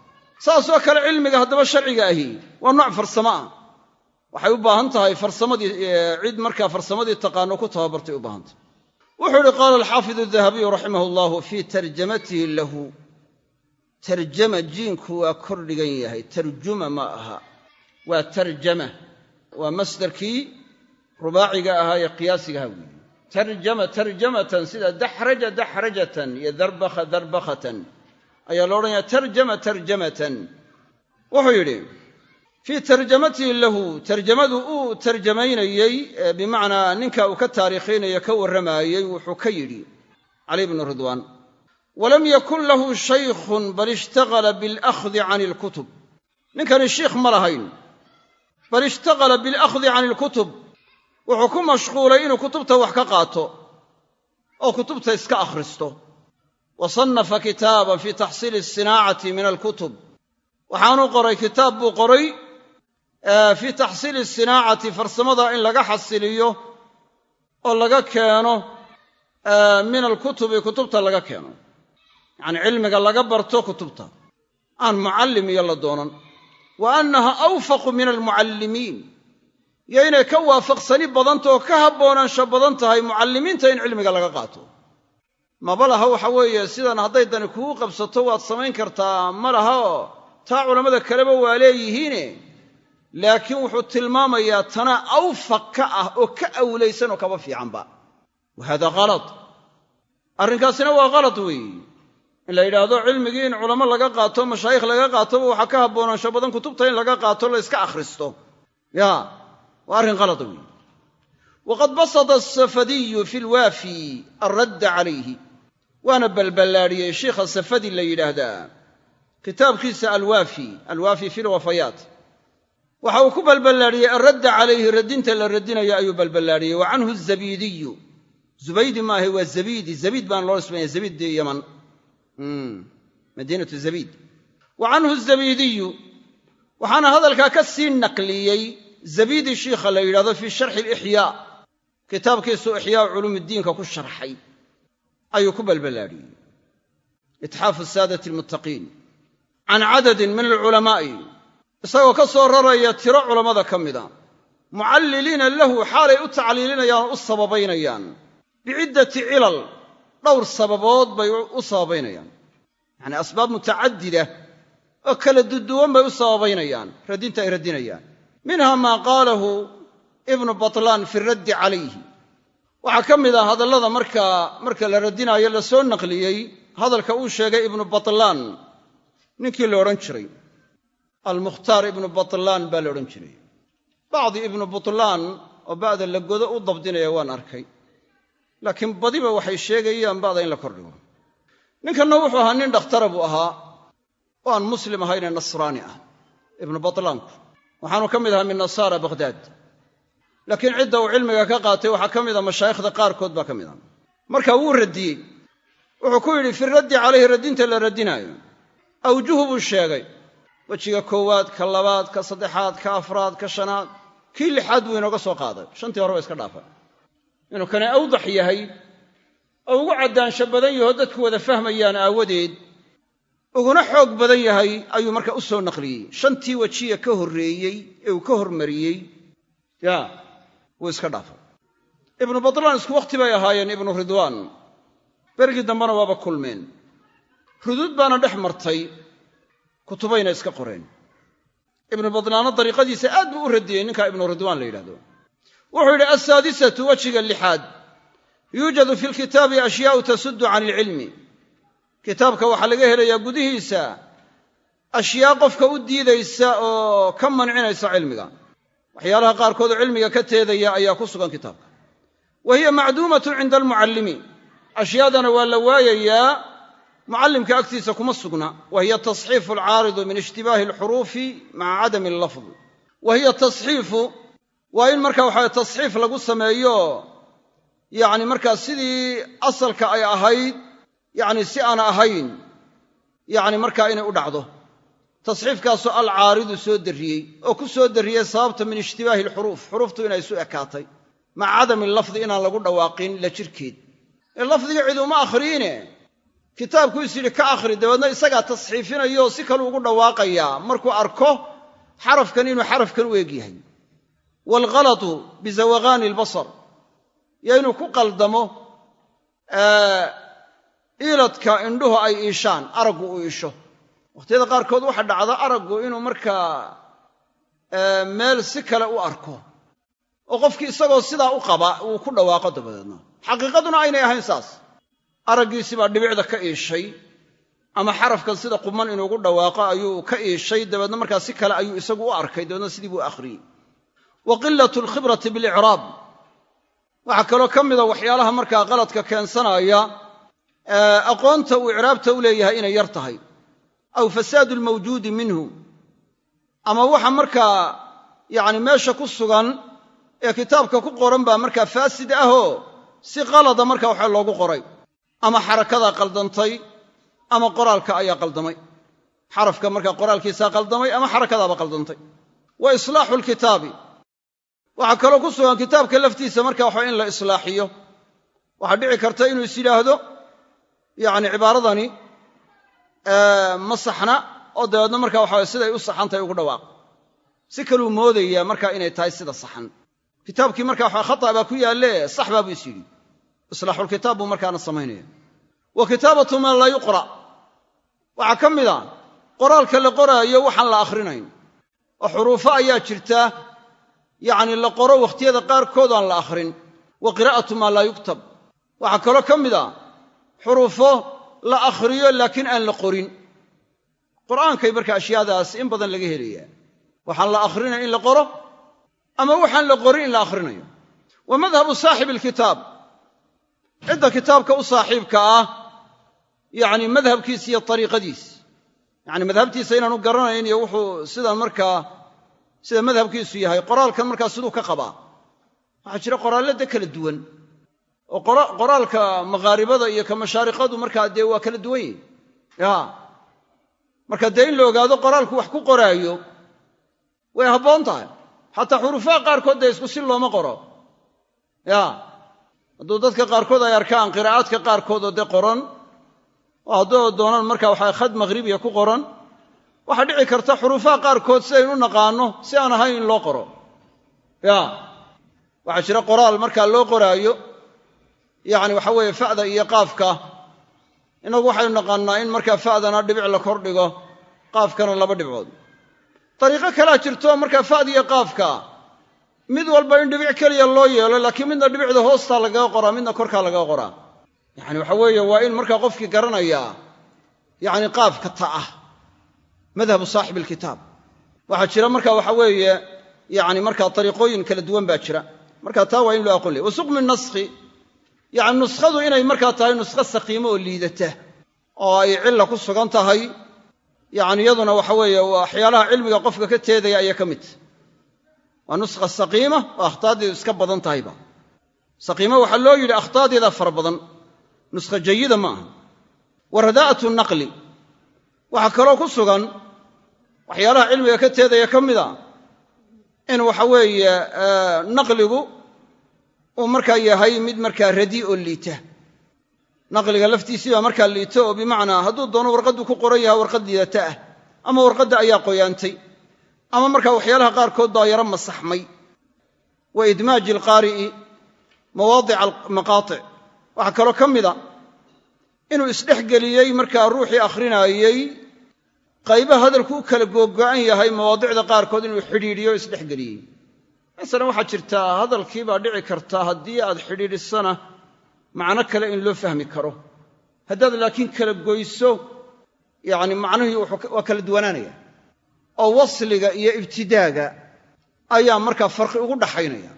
Saasoo kale cilmiga haddaba sharciga ahi waa nooc farsamo ah. Waxay u baahan tahay farsamadii cid markaa farsamadii taqaano ku tababartay u baahantahy wuxuu ihi qaala alxaafidu dahabiyu raximah allahu fii tarjamatihi lahu. Tarjama jiinku waa kor dhigan yahay. Tarjuma ma aha. Waa tarjama. Waa masdarkii rubaaciga ahaa ee qiyaasigaha weeye tarjama tarjamatan sida daxraja daxrajatan iyo darbakha darbakhatan ayaa la odhanaya tarjama tarjamatan. Wuxuu yidhi fii tarjamatihi lahu tarjamadu uu tarjamaynayey bimacnaa ninka uu ka taariikhaynaya ka warramaayey wuxuu ka yidhi cali bnu ridwaan walam yakun lahu shaykhun bal ishtagala bialakhdi can ilkutub ninkani shiikh ma lahayn. Bal ishtagala bialakhdi can ilkutub wuxuu ku mashquulay inuu kutubta wax ka qaato oo kutubta iska akhristo. Wa sannafa kitaaban fii taxsiili asinaacati min alkutub. Waxaanuu qoray kitaab buu qoray fii taxsiili sinaacati farsamada in laga xasiliyo oo laga keeno min alkutubi kutubta laga keeno. Yacanii cilmiga laga barto kutubta. Aan mucallim iyo la doonan. Wa annaha awfaqu min almucallimiin iyo inay ka waafaqsani badanta oo ka habboonaansho badan tahay mucallimiinta in cilmiga laga qaato. Maba laha waxa weeye sidan hadday dani kugu qabsato waad samayn kartaa ma laha taa culammada kaleba waa leeyihiine. Laakiin wuxuu tilmaamayaa tana awfaq ka ah oo ka awlaysan oo kaba fiicanba. Wa hada kalad arrinkaasina waa kalad weeye in la yidhaahdo cilmigii in culamo laga qaato mashaayikh laga qaatoba waxaa ka haboonaansho badan kutubta in laga qaato la yska akhristo. Ya waa arrin kalad weeye waqad basada asafadiyu fi lwaafi alradda calayhi waana balballaadhiyey sheikha safadi la yidhaahdaa. Kitaabkiisa alwaafi alwaafi fi lwafayaat waxa uu ku balballaadhiyey alradda calayhi raddinta la radinaya ayuu balballaadhiyey. Wa canhu zabiidiyu zubaydi maahe waa zabiidi zabiid baan loo ismaya zabiid yaman. Madiinatu zabiid wa canhu zabiidiyu waxaana hadalkaa ka sii naqliyey zabiidi shiikha la yidhahdo fii sharxi alixyaa kitaabkiisu ixyaau culuumiddiinka ku sharxay ayuu ku balballaadhiyey itxaafu saadati almuttaqiin can cadadin min alculamaa'i isagoo ka soo raraya tiro culammada ka mida. Mucalliliina lahu xaalay u tacliilinayaan oo u sababaynayaan. Biciddati cilal dhowr sababood bay u sababaynayaan. Yacanii asbaab mutacadida oo kala duduwan bay u sababaynayaan raddinta ay raddinayaan minha maa qaalahu ibnu batlaan fi raddi calayhi. Waxaa ka mid ah hadallada markaa marka la raddinaayo la soo naqliyey hadalka uu sheegay ibnu batlaan. Ninkii la odhan jiray almukhtaar ibnu batlaan baa la odhan jiray. Bacdi ibnu butlaan oo ba'da la godo u dabdinaya waan arkay. Laakiin badiba waxay sheegayaan ba'da in la kordhigo. Ninkanna wuxuu ahaa nin dhakhtara buu ahaa. Oo muslim ahaynee nasraani ah ibnu batlaanku waxaanu ka mid ahaa min nasaara bakhdaad laakiin cidda uu cilmiga ka qaatay waxaa ka mid a mashaayikhda qaarkood baa ka mid a marka wuu radiyey wuxuu ku yidhi fi raddi calayhi raddinta la raddinaayo. Awjuhu buu sheegay. Wejiga koowaad ka labaad ka saddexaad ka afraad ka shanaad kii lixaad buu inooga soo qaaday. Shantii hore waa iska dhaafa inuu kani awdax yahay oo ugu caddaansho badan yahoo dadku wada fahmayaan aawadeed uguna xoog badan yahay ayuu marka u soo naqliyey. Shantii wejiya ka horreeyey ee uu ka hormariyey ya wuu iska dhaafay. Ibnu batlaan isku wakhti bay ahaayeen ibnu ridwaan. Berigii dambena waaba kulmeen. Ruduud baana dhex martay kutubayna iska qoreen. Ibnu badlaano dariiqadiisa aad buu u radiyey ninkaa ibnu ridwaan la yidhahdo wuxuu yidhi assaadisatu wejiga lixaad yuujadu fi lkitaabi ashyaau tasuddu can ilcilmi kitaabka waxaa laga helayaa gudihiisa ashyaa qofka u diidaysa oo ka mancinaysa cilmiga. Waxyaalaha qaarkoodoo cilmiga ka teedaya ayaa ku sugan kitaabka. Wa hiya macduumatun cinda almucallimi. Ashyaadana waa la waayayaa mucallimka agtiisa kuma sugna. Wa hiya tasxiifu alcaaridu min ishtibaahi alxuruufi maca cadami allafd. Wa hiya tasxiifu waa in marka waxaa tasxiif lagu sameeyo yacni markaa sidii asalka ay ahayd yacni si aan ahayn yacni markaa inay u dhacdo. Tasxiifkaasoo alcaaridu soo darriyey oo ku soo darriyey sababta min ishtibaahi alxuruuf. Xuruuftu inay isu ekaatay. Maca cadami lafdi inaan lagu dhawaaqin la jirkeed. Ee lafdiga cid uma akhriine kitaabku is yidhi ka akhri dabeedna isagaa tasxiifinayoo si kalu ugu dhawaaqayaa markuu arko xarafkan inuu xarafkan u eg yahay. Waalghalatu bizawaqaani albasar. Iyo inuu ku qaldamo iiladka indhuhu ay iishaan araggu uu iisho. Wakhtiyada qaarkood waxaa dhacda araggu inuu markaa meel si kale u arko oo qofkii isagoo sidaa u qaba uu ku dhawaaqo dabadeedna. Xaqiiqaduna aynay ahayn saas. Araggiisii baa dhibicda ka iishay ama xarafkan sida quman inuugu dhawaaqo ayuu ka iishay dabeedna markaa si kale ayuu isagu u arkay dabeedna sidii buu akhriyey wa qilatu alkhibrati bilicraab waxaa kaloo ka mida waxyaalaha markaa qaladka keensanaya aqoonta uu icraabta u leeyahay inay yar tahay. Aw fasaadu almawjuudi minhu. Ama waxa markaa yacni meesha ku sugan ee kitaabka ku qoran baa markaa faasid ahoo si qalada marka waxa loogu qoray. Ama xarakadaa qaldantay ama qoraalka ayaa qaldamay. Xarafka markaa qoraalkiisaa qaldamay ama xarakadaaba qaldantay. Wa islaaxu lkitaabi waxaa kaloo ku sugan kitaabka laftiisa marka waxa in la islaaxiyo. Waxaa dhici karta inuu is yidhaahdo yacni cibaaradani ma saxna oo dabeedna marka waxa siday u saxan tahay ugu dhawaaq. Si kaluu moodaya marka inay tahay sida saxan. Kitaabkii marka waxa khata baa ku yaalle sax baa buu is yidhi. Islaaxulkitaab buu markaana samaynaya. Wa kitaabatu maa laa yuqra' waxaa ka mid a qoraalka la qoraayo waxaan la akhrinayn. Oo xuruufo ayaa jirta yacni la qoro wakhtiyada qaarkood aan la akhrin. Wa qiraa'atu maa laa yuktab. Waxaa kaloo ka mid a xuruufo la akhriyo laakiin aan la qorin. Qur'aankay marka ashyaadaas in badan laga helayaa. Waxaan la akhrinayn in la qoro ama waxaan la qorin in la akhrinayo. Wa madhabu saaxibi alkitaab cidda kitaabka u saaxiibka ah yacni madhabkiis iyo ariiqadiis yacni madhabtiisa inaanu garanayn iyo wuxuu sidan markaa sida madhabkiisu yahay qoraalkan markaa siduu ka qabaa. Waxaa jira qoraallada kala duwan oo qoraalka makhaaribada iyo ka mashaariqadu markaa dee waa kala duwan yihiin ya marka dee in la ogaado qoraalku wax ku qoraayo way habboon tahay. Xataa xuruufaha qaarkood dee isku si looma qoro. Ya hadduu dadka qaarkood ay arkaan qiraa'aadka qaarkood oo dee qoran oo hadduu doonaan marka waxaa khad maghribiya ku qoran waxaa dhici karta xuruufaha qaarkood sidaynu u naqaanno si aan ahayn in loo qoro. Ya waxaa jira qoraal markaa loo qoraayo yacni waxa weeye fa'da iyo qaafka. Innagu waxaynu naqaannaa in markaa fa'dana dhibic la kordhigo qaafkana laba dhibcood. Dariiqo kalea jirto markaa fa'da iyo qaafka. Mid walba in dhibic keliya loo yeelo laakiin midna dhibicda hoostaa lagaga qoraa midna korkaa lagaga qoraa. Yacni waxa weeye waa in markaa qofkii garanayaa yacni qaafka ta ah. Madhabu saaxibi alkitaab waxaa jira marka waxa weeye yacni markaa dariiqooyin kala duwan baa jira. Marka taa waa in loo aqoon laya wa suqmi naskhi yacni nuskhadu inay markaa tahay nuskho saqiimo oo liidata oo ay cilla ku sugan tahay. Yacni iyaduna waxa weeye waxyaalaha cilmiga qofka ka teedaya ayaa ka mid. Waa nuskha saqiima oo akhtaadeedu iska badan tahayba. Saqiima waxaa loo yidhi akhtaadeeda fara badan. Nuskha jayida ma aha. Wa radaa'atu naqli waxaa kaloo ku sugan waxyaalaha cilmiga ka teedaya ka mid a in waxa weeye naqligu uu markaa yahay mid markaa radii oo liita. Naqliga laftiisii baa markaa liito oo bimacnaa hadduu doono warqaddu ku qoran yahay warqad liidata ah ama warqadda ayaa qoyaantay ama markaa waxyaalaha qaarkood baa yaro masaxmay. Wa idmaaji alqaari'i mawaadica almaqaatic waxaa kaloo ka mida inuu isdhexgeliyey markaa ruuxii akhrinaayey qaybaha hadalku u kala googo'an yahay mawaadicda qaarkood inuu xidhiidhiyo isdhexgeliyey masalan waxaa jirtaa hadalkii baa dhici karta haddii aad xidhiidhisana macno kale in loo fahmi karo. Haddaad laakiin kala goyso yacni macnuhii waa kala duwanaanaya. Oo wasliga iyo ibtidaaga ayaa markaa farqi ugu dhaxaynaya.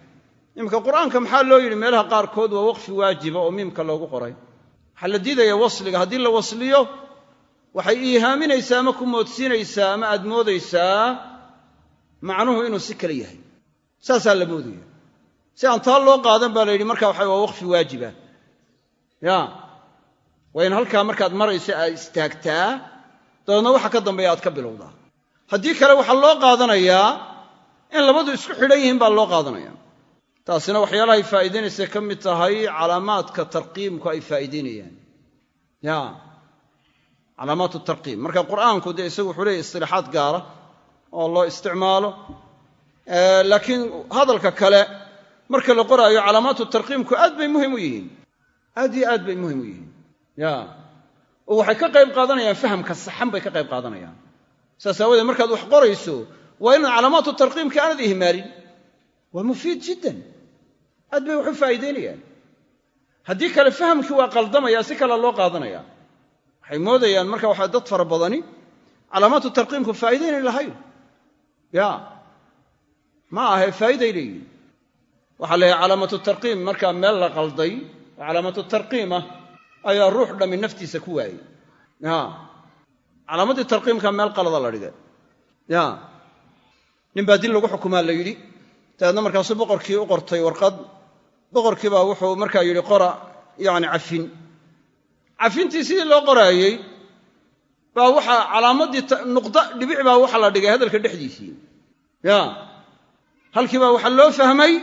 Iminka qur'aanka maxaa loo yidhi meelaha qaarkood waa waqfi waajiba oo miimka loogu qoray. Waxaa la diidaya wasliga haddii la wasliyo waxay iihaaminaysaa ama ku moodsiinaysaa ama aad moodaysaa macnuhu inuu si kale yahay saasaa la moodaya si aan taa loo qaadan baa la yidhi marka waxa waa waqfi waajiba. Ya. Waa in halkaa markaad marayso aad istaagtaa dabeedna waxa ka dambeeya aad ka bilowdaa. Haddii kale waxaa loo qaadanayaa in labadu isku xidhan yihiin baa loo qaadanaya. Taasina waxyaalahay faa'iidaynaysa ka mid tahay calaamaadka tarqiimku ay faa'iidaynayaan. Ya. Calaamaatu tarqiim. Marka qur'aanku dee isagu wuxuu leeyahy istilaaxaad gaara oo loo isticmaalo laakiin hadalka kale marka la qoraayo calaamaatu tarqiimku aad bay muhiim u yihiin. Aad iyo aad bay muhiim u yihiin. Ya. Oo waxay ka qayb qaadanayaan fahamka saxan bay ka qayb qaadanayaan. Saas aawadeed markaad wax qorayso waa inaad calaamaatu tarqiimka aanad ihmaalin. Waa mufiid jiddan. Aad bay wax u faa'iidaynayaan. Haddii kale fahamkii waa qaldamaya si kale loo qaadanaya. Waxay moodayaan marka waxaa dad fara badani calaamaatu tarqiimku faa'iidaynan lahayn. Ya ma ahe faa'iiday leeyihiin waxaa la yahay calaamatu tarqiim. Markaa meel la qalday oo calaamatu tarqiimah ayaa ruux dhammi naftiisa ku waayey ya calaamaddii tarqiimka meel qalada la dhigay. Ya nin baa dil lagu xukumaa la yidhi. Dabeedna markaasuu boqorkii u qortay warqad. Boqorkii baa wuxuu markaa yidhi qora yacni cafin. Cafintii sidii loo qoraayey baa waxaa calaamaddii nuqda dhibic baa waxa la dhigay hadalka dhexdiisii. Ya halkii baa waxaa loo fahmay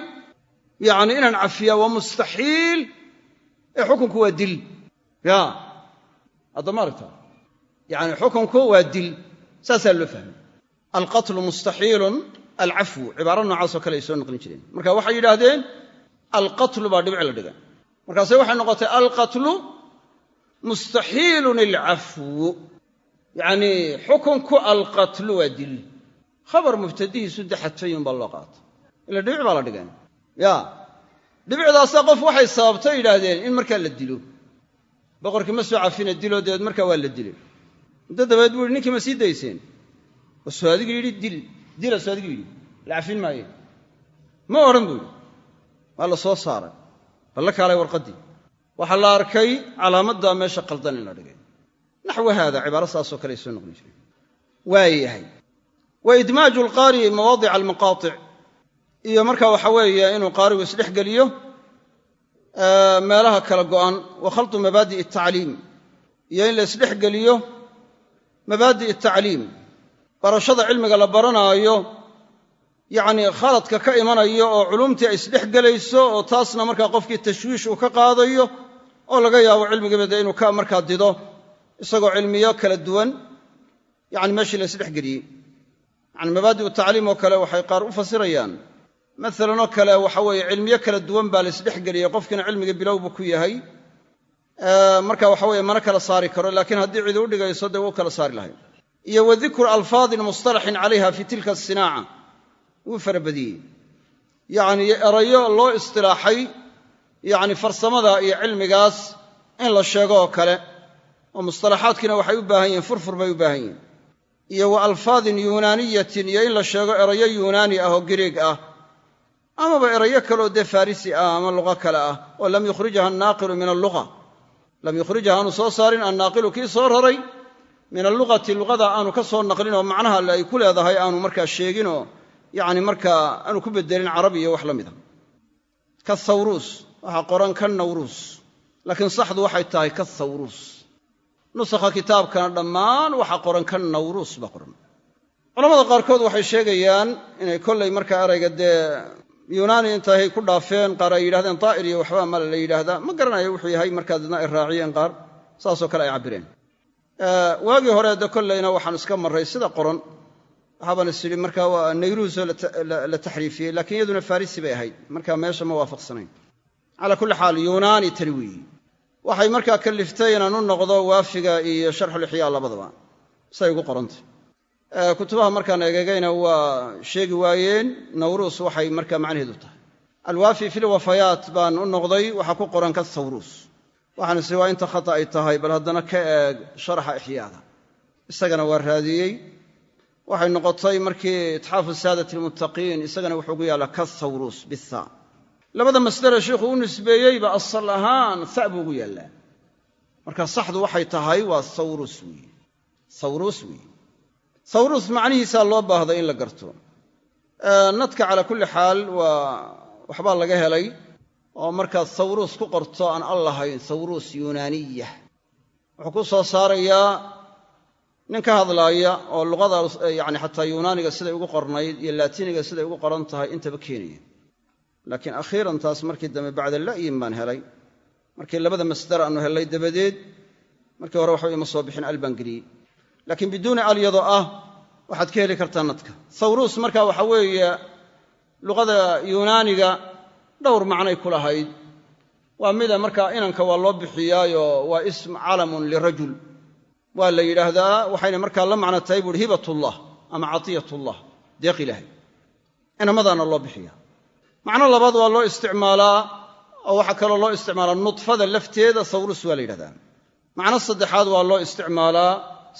yacni inaan cafiyaa waa mustaxiil. Ee xukunku waa dil. Ya. Haddama aragta. Yacni xukunku waa dil. Saasaa loo fahmay. Alqatlu mustaxiilun alcafwu. Cibaaro noocaasoo kale ay soo noqlin jireen. Marka waxay yidhaahdeen alqatlu baa dhibic la dhigay markaase waxay noqotay alqatlu mustaxiilun alcafwu yacnii xukunku alqatlu waa dil khabar mubtadihiisu daxatayun baa loo qaatay. Ila dhibic baa la dhigay. Ya dhibicdaasaa qof waxay sababtay yidhaahdeen in markaa la dilo. Boqorkii ma soo cafina dilo dabeed markaa waa la dilay. Muddo dabeed buu yihi ninkii ma sii dayseen? Soo adigu yidhi dil dila soo adigu yidhi. La cafin maaye. Ma odhan buu yidhi. Waa la soo saaray. Balla kaalay warqaddii. Waxaa la arkay calaamaddaa meesha qaldan in la dhigay. Naxwa haada cibaaro saasoo kale ay soo noqon jireen. Waayahay wa idmaaju alqaari'i mawaadica almaqaatic iyo marka waxa weeye inuu qaarigu isdhex geliyo meelaha kala go'an wa khaltu mabaadi'i atacliim iyo in la isdhex geliyo mabaadi'i atacliim barashada cilmiga la baranaayo yacnii khaladka ka imanayo oo culumtii ay isdhex gelayso oo taasna markaa qofkii tashwiish uu ka qaadayo oo laga yaabo cilmigiiba dee inuu ka markaa dido isagoo cilmiyo kala duwan yacni meeshii la isdhex geliyey yacni mabaadi'u tacliim oo kale waxay qaar u fasirayaan. Masalan oo kale waxa weeye cilmiyo kala duwan baa la isdhex geliyey qofkiina cilmiga bilow buu ku yahay. Marka waxa weeye mana kala saari karo laakiin haddii cidi u dhigayso dee wuu kala saari lahay. Iyo wa dikru alfaadin mustalaxin calayha fi tilka asinaaca wuu fara badiyey. Yacnii erayo loo istilaaxay yacni farsamada iyo cilmigaas in la sheego oo kale. Oo mustalaxaadkiina waxay u baahan yihiin furfur bay u baahan yihiin iyo wa alfaadin yunaaniyatin iyo in la sheego erayo yunaani ah oo giriig ah amaba erayo kaleoo dee farrisi ah ama luqo kale ah oo lam yukhrijaha annaaqilu min alluqa. Lam yukhrijaha aanu soo saarin annaaqilu kii soo raray min alluqati luqada aanu ka soo naqlin oo macnaha alle ay ku leedahay aanu markaa sheeginoo yacni markaa aanu ku bedelin carabi wax la mida kathawruus waxaa qoran ka nawruus laakiin saxdu waxay tahay kathawruus nusakha kitaabkana dhammaan waxaa qoran ka nawruus baa qoran. Culamada qaarkood waxay sheegayaan inay kollay markaa erayga dee yunaani intahay ku dhaafeen qaar ay yidhahdeen daa'ir iyo waxba male la yidhaahdaa. Ma garanayo wuxuu yahay markaa dadna ay raaciyeen qaar saasoo kale ay cabbireen. Waagii hore de kollayna waxaan iska marray sida qoran. Waxaabaan is idhi markaa waa nayruusoo la taxriifiyey laakiin iyaduna farrisi bay ahayd. Markaa meesha ma waafaqsanayn. Calaa kulli xaal yunaani tani weeyi waxay markaa kalliftay inaan u noqdo waafiga iyo sharxulixyaa labadaba. Say ugu qorantay kutubaha markaan eegegayna waa sheegi waayeen nawruus waxay markaa macnaheedu tahay. Alwaafi fi lwafayaat baan u noqday waxaa ku qoran ka thawruus. Waxaana si waa inta khata ay tahay bal haddana ka eeg sharaxa ixyaada. Isagana waa raadiyey. Waxay noqotay markii itxaafu saadati almuttaqiin isagana wuxuu gu yaallaa ka bitha labada masdare sheikhu u nisbeeyeyba asal ahaan ha buu ugu yaallaa. Marka saxdu waxay tahay waa thawruus weeye. Thawruus weeye. Thawruus macnihiisaa loo baahday in la garto. Nadka calaa kulli xaal waa waxbaa laga helay oo markaad thawruus ku qorto aan al lahayn thawruus yunaaniya wuxuu ku soo saarayaa nin ka hadlaaya oo luqada yani xataa yunaaniga siday ugu qornayd iyo laatiniga siday ugu qoran tahay intaba keenaya laakiin akhiiran taas markii dambe bacda la'yin baan helay. Markii labada masdar aanu hellay dabadeed markii hore waxba ima soo bixin al geliyey. Laakiin biduuni al ah waxaad ka heli kartaa nadka. Thawruus marka waxa weeye luqada yunaaniga dhowr macnay ku lahayd. Waa mida markaa inanka waa loo bixiyaayo waa ism calamun lirajul. Waa la yidhaahdaa waxayna markaa la macno tahay buuhi hibatullah ama catiyatullah deeq ilaahay. Inamadaana loo bixiya macno labaad waa loo isticmaalaa oo waxaa kaloo loo isticmaalaa nudfada lafteeda thawruus waa la yidhahdaa macno saddexaad waa loo isticmaalaa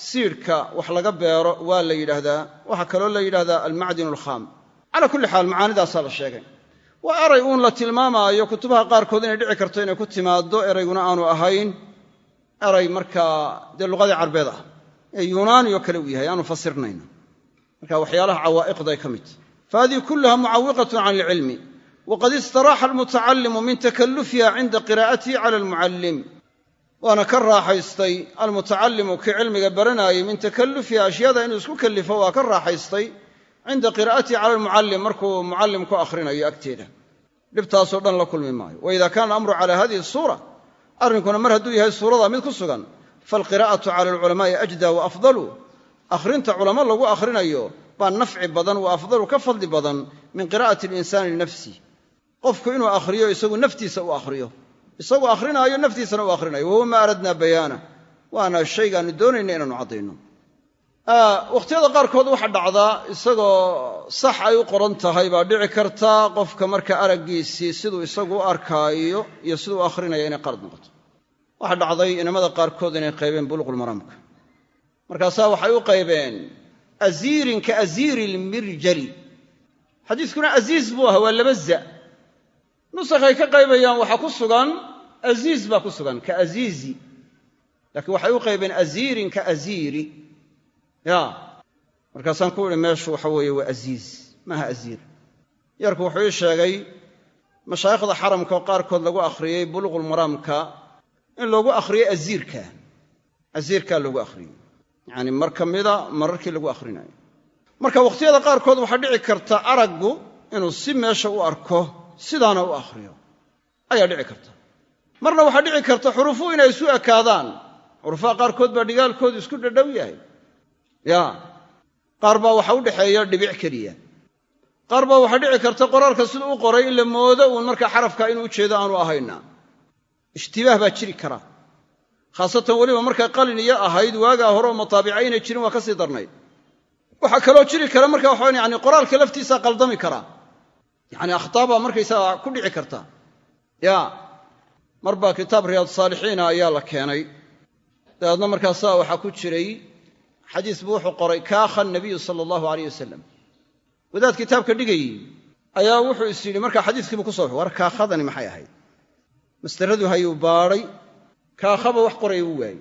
siidhka wax laga beero waa la yidhaahdaa. Waxaa kaloo la yidhahdaa almacdin alkhaam calaa kulli xaal macaanidaasaa la sheegay. Waa eray uun la tilmaamaayo kutubaha qaarkood inay dhici karto inay ku timaaddo erayguna aanu ahayn eray markaa dee luqadii carbeed ah. Ee yunaani oo kale uu yahay aanu fasirnayno. Marka waxyaalaha cawaa'iqday ka mid. Hadihi kulluha mucawiqatun can alcilmi waqad istaraaxa almutacallimu min takallufiha cinda qiraa'atihi cala almucallim waana ka raaxaystay almutacallimu kii cilmiga baranaayey min takallufiha ashyaada inuu isku kallifo waa ka raaxaystay cinda qiraa'atihi cala almucallim markuu mucallim ku akhrinayo agteeda dhibtaasoo dhan la kulmi maayo wa ida kaana alamru cala hadihi suura arrinkuna mar hadduu yahay suurada mid ku sugan faalqiraa'atu cala alculamaa'i ajda wa afdalu akhrinta culamo lagu akhrinayo baa nafci badan wa afdalu ka fadli badan min qiraa'ati linafsih qofku inuu akhriyo isagu naftiisa u akhriyo. Isagu akhrinaayo naftiisana u akhrinayo. Wahuwa maa aradnaa bayaana? Waana shaygaannu doonayna inaannu caddayno. Wakhtiyada qaarkood waxaa dhacdaa isagoo sax ay u qoran tahay baa dhici karta qofka marka araggiisii siduu isagu u arkaayo iyo siduu u akhrinaya inay qalad noqoto. Waxaa dhacday inamada qaarkood inay qaybeen buluqulmaraamka markaasaa waxay u qaybeen asiirin ka asiiri lmirjali xadiiskuna asiiz buu ahaa waa laba za nusakhay ka qaybayaan waxaa ku sugan asiiz baa ku sugan ka asiizi laakiin waxay u qaybeen asiirin ka asiiri ya. Markaasaan ku idhi meeshu waxa weeye waa asiiz maaha asiir yarku wuxuu ii sheegay mashaayikhda xaramka oo qaarkood lagu akhriyey buluqulmaraamka in loogu akhriyey asiirka asiirkaa loogu akhriyey. Yacani mar ka mida mararkii lagu akhrinayo. Marka wakhtiyada qaarkood waxaa dhici karta araggu inuu si meesha u arko sidaana u akhriyo. Ayaa dhici karta. Marna waxaa dhici karta xuruufuhu inay isu ekaadaan. Xuruufaha qaarkood baa dhigaalkoodu isku dhadhow yahay. Ya qaar baa waxa u dhexeeya dhibic keliya. Qaar baa waxaa dhici karta qoraalka siduu u qoray in la moodo uun markaa xarafka inuu ujeedo aanu ahayna. Ishtibaah baa jiri kara. Khaasatan weliba markay qalin iyo ahayd waagaa hore oo mataabica aynay jirin waa ka sii darnayd waxaa kaloo jiri kara marka waxaa yani qoraalka laftiisaa qaldami kara yacni akhtaa baa markaysaga ku dhici karta. Ya mar baa kitaab riyaad saalixiina ayaa la keenay. Dabeedna markaasaa waxaa ku jiray xadiis buu wuxuu qoray kaakha nabiyu sala allahu aleyh wasalam wadaad kitaabka dhigayey ayaa wuxuu is yidhi markaa xadiiskiibu ku baxay war kaakhadani maxay ahayd? Masdaradu hayuu baadhay kaakhaba wax qoraya u waayey.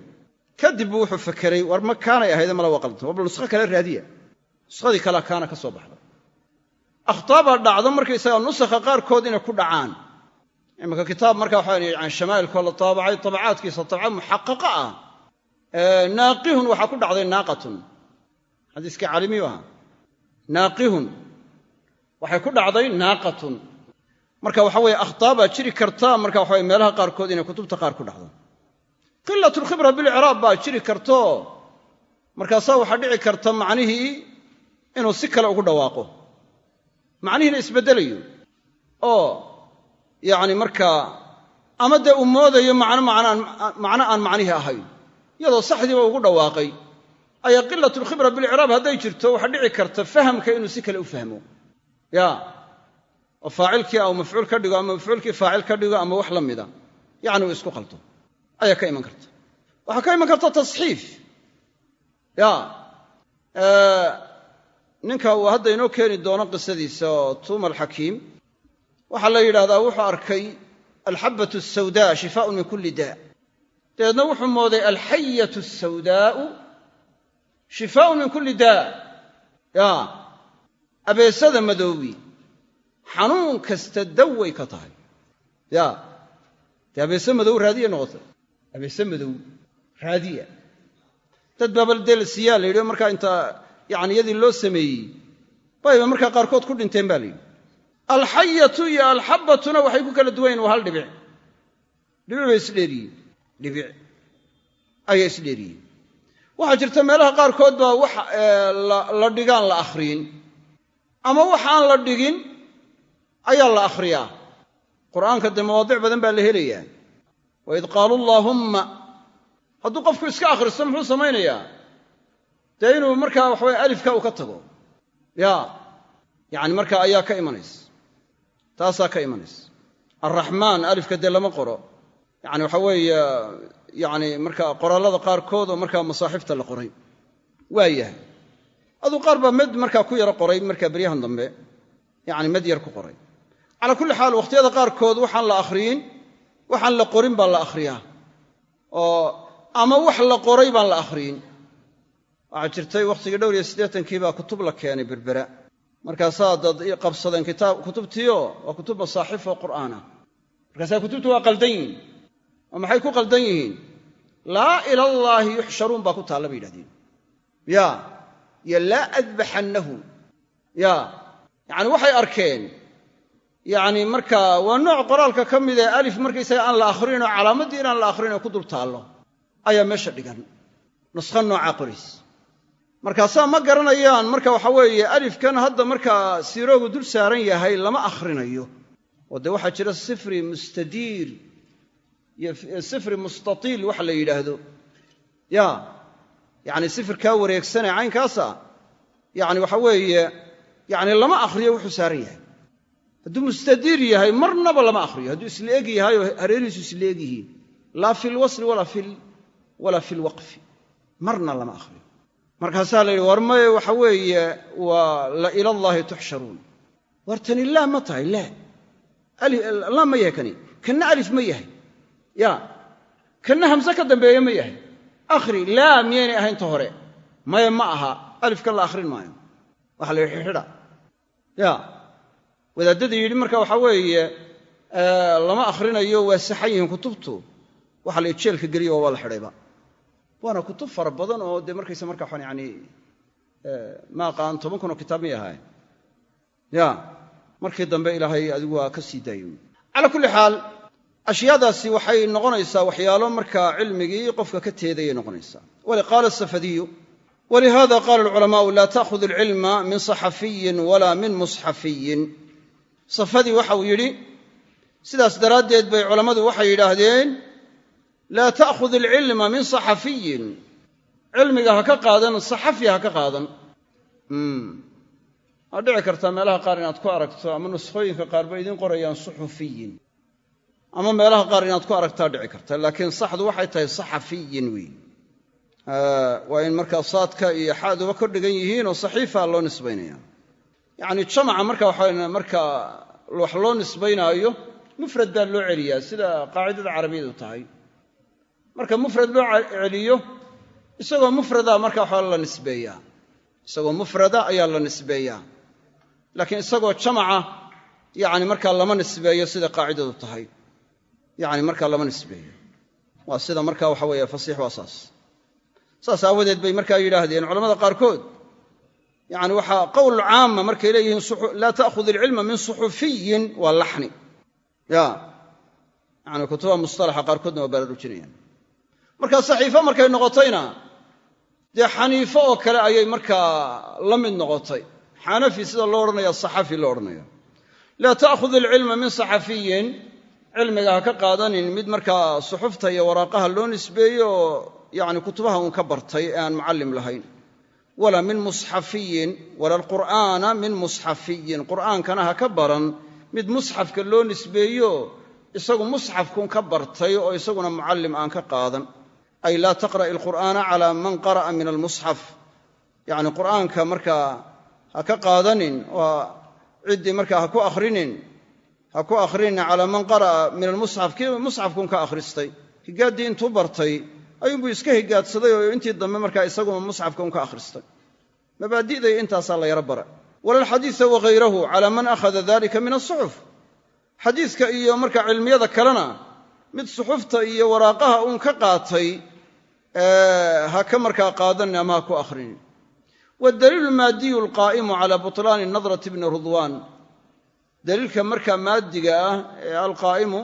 Kadib wuxuu fakeray war ma kaanay ahayde mala waa qaldan nusqo kale raadiya. Nuskhadii kalea kaana ka soo baxda akhtaa baa dhacdo markaysaga nusakha qaarkood inay ku dhacaan. Imanka kitaab marka waxa yani shamaa'ilkoo la taabacay tabacaadkiisa tabca muxaqaqa ah. Naaqihun waxaa ku dhacday naaqatun. Xadiiskii caalimiyu ahaa. Naaqihun waxay ku dhacday naaqatun. Marka waxa weye akhtaa jiri karta marka waxaweye meelaha qaarkood inay kutubta qaar ku dhacdo. Qilatulkhibra bilciraab baa jiri karto. Markaasaa waxaa dhici karta macnihii inuu si kale ugu dhawaaqo macnihiina isbeddelayo oo yacni markaa ama dee uu moodayo macno macno aan macnihii ahayn. Iyadoo saxdiiba ugu dhawaaqay ayaa qilatulkhibra bilicraab hadday jirto waxaa dhici karta fahamka inuu si kale u fahmo. Ya oo faacilkii au mafcuul ka dhigo ama mafcuulkii faacil ka dhigo ama wax la mida yacni uu isku qalto. Ayaa ka iman karta. Waxaa ka iman karta tasxiif. Ya ninka uu hadda inoo keeni doono qisadiisa oo tuuma alxakiim waxaa la yidhahdaa wuxuu arkay alxabbatu asawdaa shifaaun min kulli daa. Dabeedna wuxuu mooday alxayatu asawdaa'u shifaaun min kulli daa. Ya abeesada madoobi xanuun kasta daway ka tahay. Ya dee abeese madow raadiya noqotay abeese madow raadiya. Dad baabaldeel-siyaa la yidhi markaa inta yani yadii loo sameeyey. Bayba markaa qaarkood ku dhinteen ba la yidhi. Alxayatu iyo alxabbatuna waxay ku kala duwan yihiin waa hal dhibic. Dhibic bay isdheeriyiin dhibic ayay isdheeriyiin waxaa jirta meelaha qaarkood baa wax la dhigaan la akhriyin. Ama wax aan la dhigin ayaa la akhriyaa. Qur'aanka dee mawaadic badan baa la helayaa. Waid qaalu allaahumma hadduu qofku iska akhristo muxuu samaynayaa dee inuu markaa waxaweye alifka uu ka tago? Ya. Yacni markaa ayaa ka imanaysa. Taasaa ka imanaysa. Alraxmaan alifka dee lama qoro. Yacni waxa weeye yacni markaa qoraallada qaarkood oo markaa masaaxifta la qoray. Waa yahay. Aduu qaar baa med markaa ku yaro qoray markaa beryahan dambe. Yacni med yar ku qoray. Calaa kulli xaal wakhtiyada qaarkood waxaan la akhriyin waxaan la qorin baa la akhriyaa. Oo ama wax la qoray baan la akhriyin waxaa jirtay wakhtigii dhowr iyo siddeetankii baa kutub la keenay berbera markaasaa dad qabsadeen kitaab kutubtiio waa kutub masaaxif oo qur'aana markaasaa kutubtu waa qaldan yihiin oo maxay ku qaldan yihiin? Laa ilallaahi yuxsharuun baa ku taalla bay yidhahdeen. Ya iyo laa adbaxannahu. Ya yacni waxay arkeen yacni markaa waa nooc qoraalka ka mid ee alif markaysaga aan la akhrin oo calaamaddii inaan la akhrin oo ku dul taallo ayaa meesha dhigan. Nuskha noocaa qorays markaasaa ma garanayaan marka waxa weeye alifkan hadda markaa siiroogu dul saaran yahay lama akhrinayo. Oo dee waxaa jira sifri mustadiir iyo sifri mustatiil waxa la yidhaahdo. Ya yacni sifirkaa wareegsanee caynkaasa yacni waxa weeye yacni lama akhriyo wuxuu saaran yahay. Hadduu mustadiir yahay marnaba lama akhriyo. Hadduu isla eg yahay oo hareerihiisu isla eg laa fi lwasli walaa fi lwaqfi marna lama akhriyo markaasaa la yidhi war maye waxa weeye waa la ilallaahi tuxsharuun. War tani laa ma tahay laa. Ma yahay kani. Kanna alif ma yahay. Ya kanna hamse ka dambeeye ma yahay. Akhri laa miyaynay ahayn ta hore. Maya ma aha. Alifkan la akhrin maayo. Waxa la yidhi xidhxidha ya wadaadada yidhi marka waxaa weeye lama akhrinayo waa saxan yihiin kutubtu. Waxa la jeelka geliyo waa la xidhayba waana kutub fara badan oo dee markaysa marka waxaan yani ma aqaan toban kun oo kitaab may ahaayeen ya markii dambe ilaahay adigu waa ka sii daayey. Calaa kulli xaal ashyaadaasi waxay noqonaysaa waxyaalo markaa cilmigii qofka ka teedayay noqonaysaa. Wali qaala asafadiyu walihada qaala alculamaau laa ta'khud alcilma min saxafiyin walaa min musxafiyin. Safadii waxau yidhi sidaas daraaddeed bay culammadu waxay yidhaahdeen laa ta'khud alcilma min saxafiyin cilmiga ha ka qaadan saxafi ha ka qaadan. Waa dhici kartaa meelaha qaar inaad ku aragto ama nuskhooyinka qaar ba idiin qorayaan suxufiyin. Ama meelaha qaar inaad ku aragtaa dhici karta laakiin saxdu waxay tahay saxafiyin weeye waa in markaa saadka iyo xaaduba kor dhigan yihiin oo saxiifa loo nisbaynaya. Yacni jamaca marka waxaa markaa wax loo nisbaynaayo mufrad baa loo celiyaa sida qaacidada carabiyadu tahay marka mufrad loo celiyo isagoo mufrada marka waxaa la nisbeeyaa. Isagoo mufrada ayaa la nisbeeyaa. Laakiin isagoo jamaca yani markaa lama nisbeeyo sida qaacidadu tahay. Yani markaa lama nisbeeyo. Waa sida marka waxa weeye fasiix waa saas. Saas aawadeed bay markaa yidhaahdeen culamada qaarkood. Yani waxaa qowl caama markay leeyihiin laa ta'khud ilcilma min suxufiyin waa laxni. Ya yani kutuba mustalaxa qaarkoodna waa baraarujinayaan marka saxiifo markay noqotayna dee xaniifo oo kale ayay markaa la mid noqotay. Xanafi sida loo odhanaya saxafi loo odhanaya laa ta'khud alcilma min saxafiyin. Cilmiga ha ka qaadanin mid markaa suxufta iyo waraaqaha loo nisbeeyo oo yacni kutubaha uun ka bartay ee aan mucallim lahayn. Walaa min musxafiyin wala alqur'aana min musxafiyin. Qur'aankana ha ka baran mid musxafka loo nisbeeyo isagu musxafkuun ka bartay oo isaguna mucallim aan ka qaadan ay laa taqra'i alqur'aana calaa man qara'a min almusxaf yacni qur'aanka markaa ha ka qaadanin oo ciddii markaa ha ku akhrinin ha ku akhrinin calaa man qara'a min almusxaf kii musxafkuun ka akhristay higaaddii intuu bartay ayuunbuu iska higaadsaday oo intii dambe markaa isaguma musxafka un ka akhristay mabaadi'day intaasaa la yaro bara wala alxadiisa wahayrahu calaa man akhada dalika min asuxuf xadiiska iyo marka cilmiyada kalena mid suxufta iyo waraaqaha uun ka qaatay ha ka markaa qaadanin ama ha ku akhrinin. Waddaliilu maadiyu alqaa'imu calaa butlaani nadrati bni rudwaan daliilka markaa maadiga ah ee alqaa'imu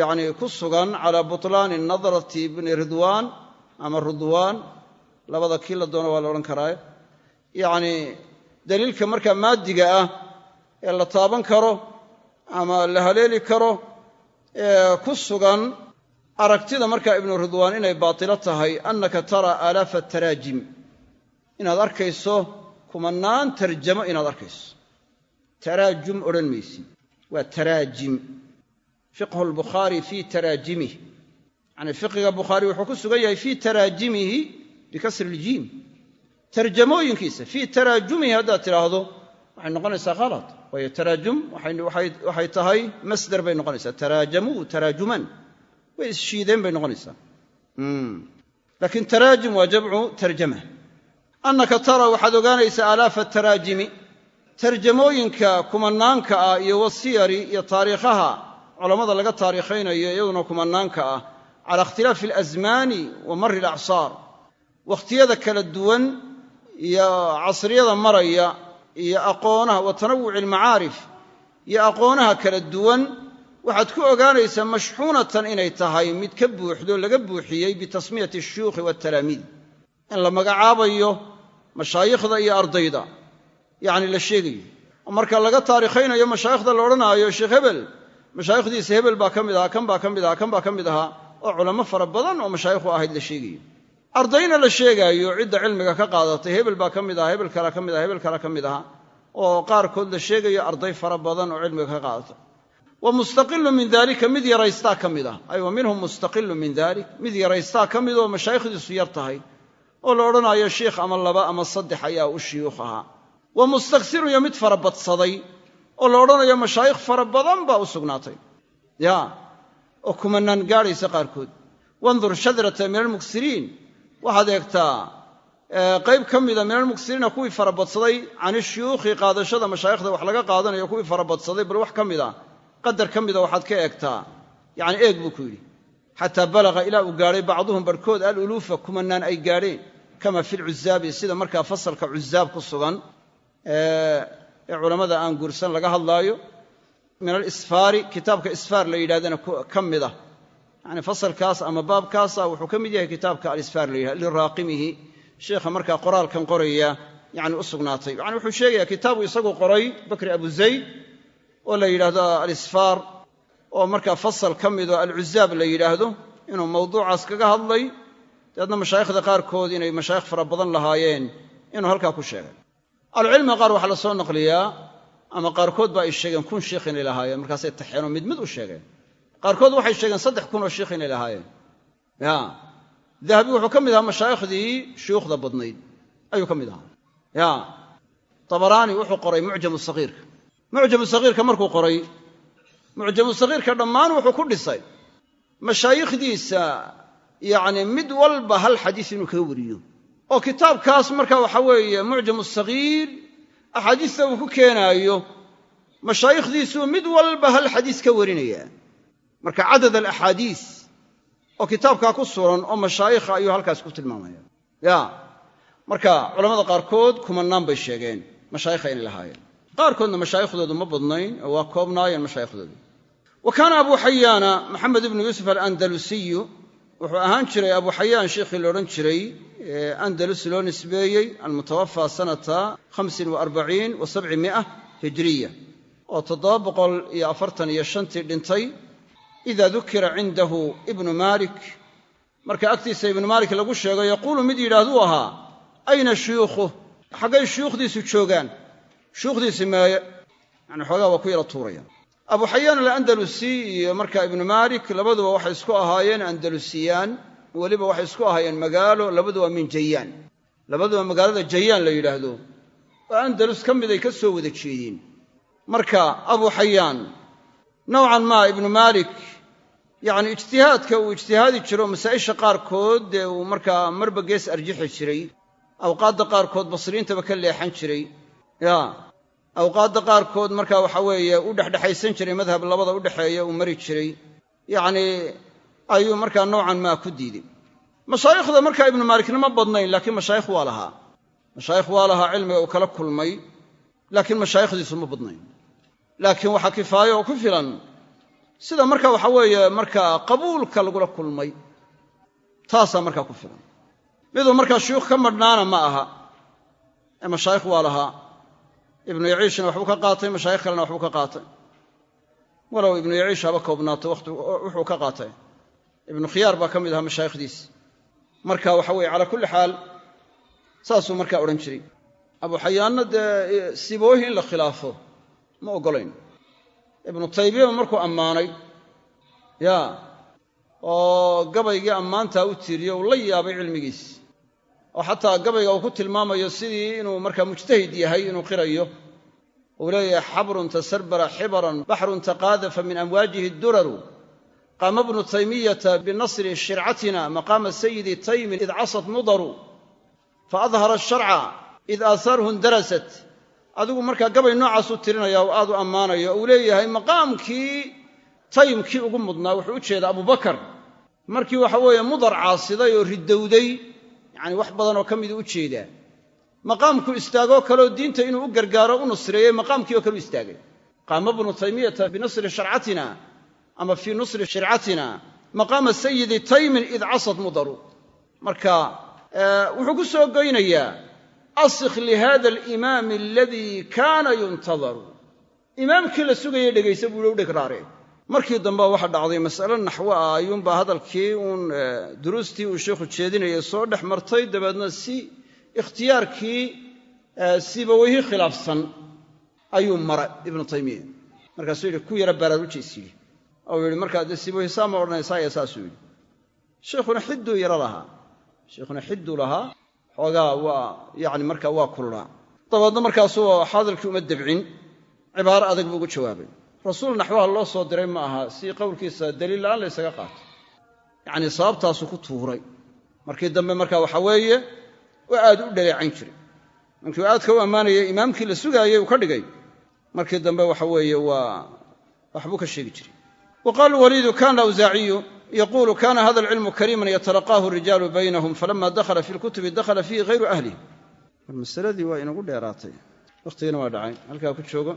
yacni ku sugan calaa butlaani nadrati bni ridwaan ama rudwaan labada kii la doono waa la odhan karaaye yacni daliilka markaa maadiga ah ee la taaban karo ama la haleeli karo ee ku sugan aragtida markaa ibnu ridwaan inay baatilo tahay annaka taraa aalaafa taraajim. Inaad arkayso kumannaan tarjamo inaad arkayso. Taraajum odhan maysid waa taraajim. Fiqhu lbukhaari fii taraajimih yacnii fiqiga bukhaari wuxuu ku sugan yahay fii taraajimihi bikasri iljiim tarjamooyinkiisa fii taraajumihi haddaad tidhaahdo waxay noqonaysaa khalad waayo taraajum waxay tahay masdar bay noqonaysaa. Taraajamuu taraajuman way isshiideen bay noqonaysaa. Laakiin taraajum waa jamcu tarjama. Annaka tara waxaad ogaanaysaa aalaafa taraajimi tarjamooyinka kumanaanka ah iyo wasiyari iyo taariikhaha culammada laga taariikhaynayo iyaduna kumanaanka ah cala ikhtilaafi alasmaani wa mari alacsaar wakhtiyada kala duwan iyo casriyada maraya iyo aqoonaha wa tanawuci almacaarif iyo aqoonaha kala duwan waxaad ku ogaanaysaa mashxuunatan inay tahay mid ka buuxdo laga buuxiyey bitasmiyati ashuyuukhi waatalaamiid in la magacaabayo mashaayikhda iyo ardayda. Yacni la sheegayo. Oo marka laga taarikhaynayo mashaayikhda la odhanaayo sheekh hebel mashaayikhdiisa hebel baa ka mid ahaa kan baa ka mid ahaa kan baa ka mid ahaa oo culamo fara badan oo mashaayikhu ahayd la sheegayo. Ardayna la sheegaayo cidda cilmiga ka qaadatay hebel baa ka mid aha hebel kalea ka mid aha hebel kalea ka mid aha oo qaarkood la sheegayo arday fara badan oo cilmiga ka qaadatay wa mustaqilu min dalika mid yaraystaa ka mid ah ay wa minhum mustaqilu min dalik mid yaraystaa ka mid oo mashaayikhdiisu yar tahay. Oo la odhanaayo shiikh ama laba ama saddex ayaa u shuyuukh ahaa. Wa mustaksirun iyo mid fara badsaday oo la odhanayo mashaayikh fara badan baa u sugnaatay. Ya oo kumanaan gaadhaysa qaarkood. Wandur shadrata min almuksiriin waxaad eegtaa qayb ka mida min almuksiriina kuwii fara badsaday can qaadashada mashaayikhda wax laga qaadanayo kuwii fara badsaday bal wax ka mid a qadar ka mida waxaad ka eegtaa. Yacni eeg buu ku yidhi. Xataa balaga ilaa uu gaadhay bacduhum barhkood aluluufa kumanaan ay gaadheen kama fi lcuzaabi sida markaa fasalka cuzaab ku sugan ee culammada aan guursan laga hadlaayo. Min alisfaari kitaabka isfaar la yidhahdana ka mid ah yani fasalkaas ama baabkaasa wuxuu ka mid yahay kitaabka alisfaar la yidhahdo liraaqimihi sheikha markaa qoraalkan qoraya yani u sugnaatay. Yani wuxuu sheegayaa kitaabu isagu qoray bakri abu zayd oo la yidhaahdo alisfaar oo markaa fasal ka midoo alcuzaab la yidhaahdo inuu mawduucaas kaga hadlay dabeedna mashaayikhda qaarkood inay mashaayikh fara badan lahaayeen inuu halkaa ku sheegay. Ahlucilmiga qaar waxaa la soo naqliyaa ama qaarkood ba ay sheegeen kun shiikh inay lahaayeen markaasay taxeenoo mid mid u sheegeen. Qaarkood waxay sheegeen saddex kun oo shiikh inay lahaayeen. Ya dahabi wuxuu ka mid ahaa mashaayikhdii shuyuukhda badnayd ayuu ka mid ahaa. Ya tabaraani qoray mucjamu mucjamu sagiirka markuu qoray mucjamu sagiirka dhammaan wuxuu ku dhisay. Mashaayikhdiisa yacni mid walba hal xadiis inuu kaga wariyo. Oo kitaabkaas marka waxa weeye mucjamu sagiir axaadiista uu ku keenaayo mashaayikhdiisuu mid walba hal xadiis ka warinaya. Marka cadad alaxaadiis oo kitaabkaa ku suran oo mashaayikha ayuu halkaas ku tilmaamaya. Ya marka culamada qaarkood kumanaan bay sheegeen mashaayikha inay lahaayeen qaarkoodna mashaaikhdoodu ma badnayn oo waa koobnaayeen mashaaikhdoodu wa kaana abu xayaana maxamed ibnu yuusuf alandalusiyu wuxuu ahaan jiray abu xayaan sheikhii la odhan jiray ee andalus loo nisbeeyey almutawafaa sanata hamsin wa arbaciin wa sabci mi'a hijiriya oo toddoba boqol iyo afartan iyo shantii dhintay ida dukira cindahu ibnu maalik. Marka agtiisa ibnu maalik lagu sheego yaquulu mid yidhaahduu ahaa ayna shuyuukhuh xaggay shuyuukhdiisu joogaan shuyuukhdiisi meeye yani xoogaa waa ku yara tuuraya. Abu xayaan alandalusi iyo marka ibnu maalik labaduba waxay isku ahaayeen andalusiyaan weliba waxay isku ahaayeen magaalo labaduba min jayaan. Labaduba magaalada jayaan la yidhaahdo. Oo andalus ka mid ay ka soo wada jeedeen. Marka abu xayaan nowcan maa ibnu maalik yacni ijtihaadka uu ijtihaadi jiro masaa'isha qaarkood dee uu markaa marba gees arjixi jiray awqaadda qaarkood basriintaba ka leexan jiray ya. Awqaadda qaarkood marka waxa weeye u dhexdhexaysan jiray madhab labada u dhexeeya uu mari jiray yacnii ayuu markaa nowcan maa ku diiday mashaayikhda markaa ibnu maalikna ma badnayn laakiin mashaayikh waa lahaa. Mashaayikh waa lahaa cilmiga uu kala kulmay laakiin mashaayikhdiisu ma badnayn. Laakiin waxaa kifaayo oo ku filan sida marka waxa weeye markaa qabuulka lagula kulmay taasaa markaa ku filan. Miduu markaa shuyuukh ka madhnaana ma aha ee mashaayikh waa lahaa ibnu yaciishna waxbuu ka qaatay mashaayikh kalena waxbuu ka qaatay. Walow ibnu yaciish haba koobnaato wuxuu ka qaatay. Ibnu khiyaar baa ka mid ahaa mashaayikhdiis marka waxa weeye calaa kulli xaal saasuu markaa odhan jiray. Abu xayaanna dee siboohi in la khilaafo ma oggolayn. Ibnu taymiyaba markuu ammaanay ya oo gabaygii ammaantaa u tiiriyo uu la yaabay cilmigiis oo xataa gabayga uu ku tilmaamayo sidii inuu markaa mujtahid yahay inuu qirayo. Uu leeyahay xabrun tasarbara xibaran baxrun taqaadafa min amwaajihi duraru. Qaama bnu taymiyata binasri shircatina maqaama sayidi taymin id casat mudaru. Faadhara asharca id aahaaruhu indarasat adigu markaa gabay noocaasuu tirinaya oo aad u ammaanayo uu leeyahay maqaamkii taymkii ugu mudnaa wuxuu u jeedaa abubakar markii waxa weeye mudar caasiday oo ridowday yacani wax badan oo ka miduu u jeedaa maqaamku istaagoo kaleoo diinta inuu u gargaaro u nusreeyey maqaamkii oo kale u istaagay. Qaama bnu taymiyata binasri sharcatina ama fii nusri shircatina maqaama sayidi taymin id casad mudaru. Marka wuxuu ku soo goynayaa asikh lihada alimaami aladii kaana yuntadaru. Imaamkii la sugayay dhegaysa buu u dhegraare markii dambe waxa dhacday mas'ale naxwo ah ayuunbaa hadalkii uun duruustii uu sheikhu jeedinayay soo dhex martay dabeedna si ikhtiyaarkii sibaweyhi khilaafsan ayuu mara ibnu taymiya markaasuu yidhi ku yara baraarujiis yidhi ou yidhi markaa dee sibaweyhi saa ma odhanaysaaya saasuu yidhi. Sheikhuna xidduu yaro lahaa. Sheikhuna xidduu lahaa. Xoogaa waa yacni markaa waa kululaa dabeedna markaasuu hadalkii uma debcin cibaaro adag buu ugu jawaabay rasuul naxwaha loo soo diray ma aha si qowlkiisa daliil la'aan la ysaga qaato. Yacnii sababtaasuu ku tuuray. Markii dambe marka waxa weeye waa aad u dhaleecayn jiray. Markii uu aadka u ammaanayay imaamkii la sugaayey uu ka dhigay. Markii dambe waxa weeye waa waxbuu ka sheegi jiray. Wa qaala waliidu kana awsaaciyu yaquulu kana hada alcilmu kariiman yatalaqaahu rijaalu baynahum falama dakhala fi lkutubi dakhala fiihi hayru ahlih mar masaladii waa inagu dheeraatay. Wakhtigina waa dhacay. Halkaa ku joogo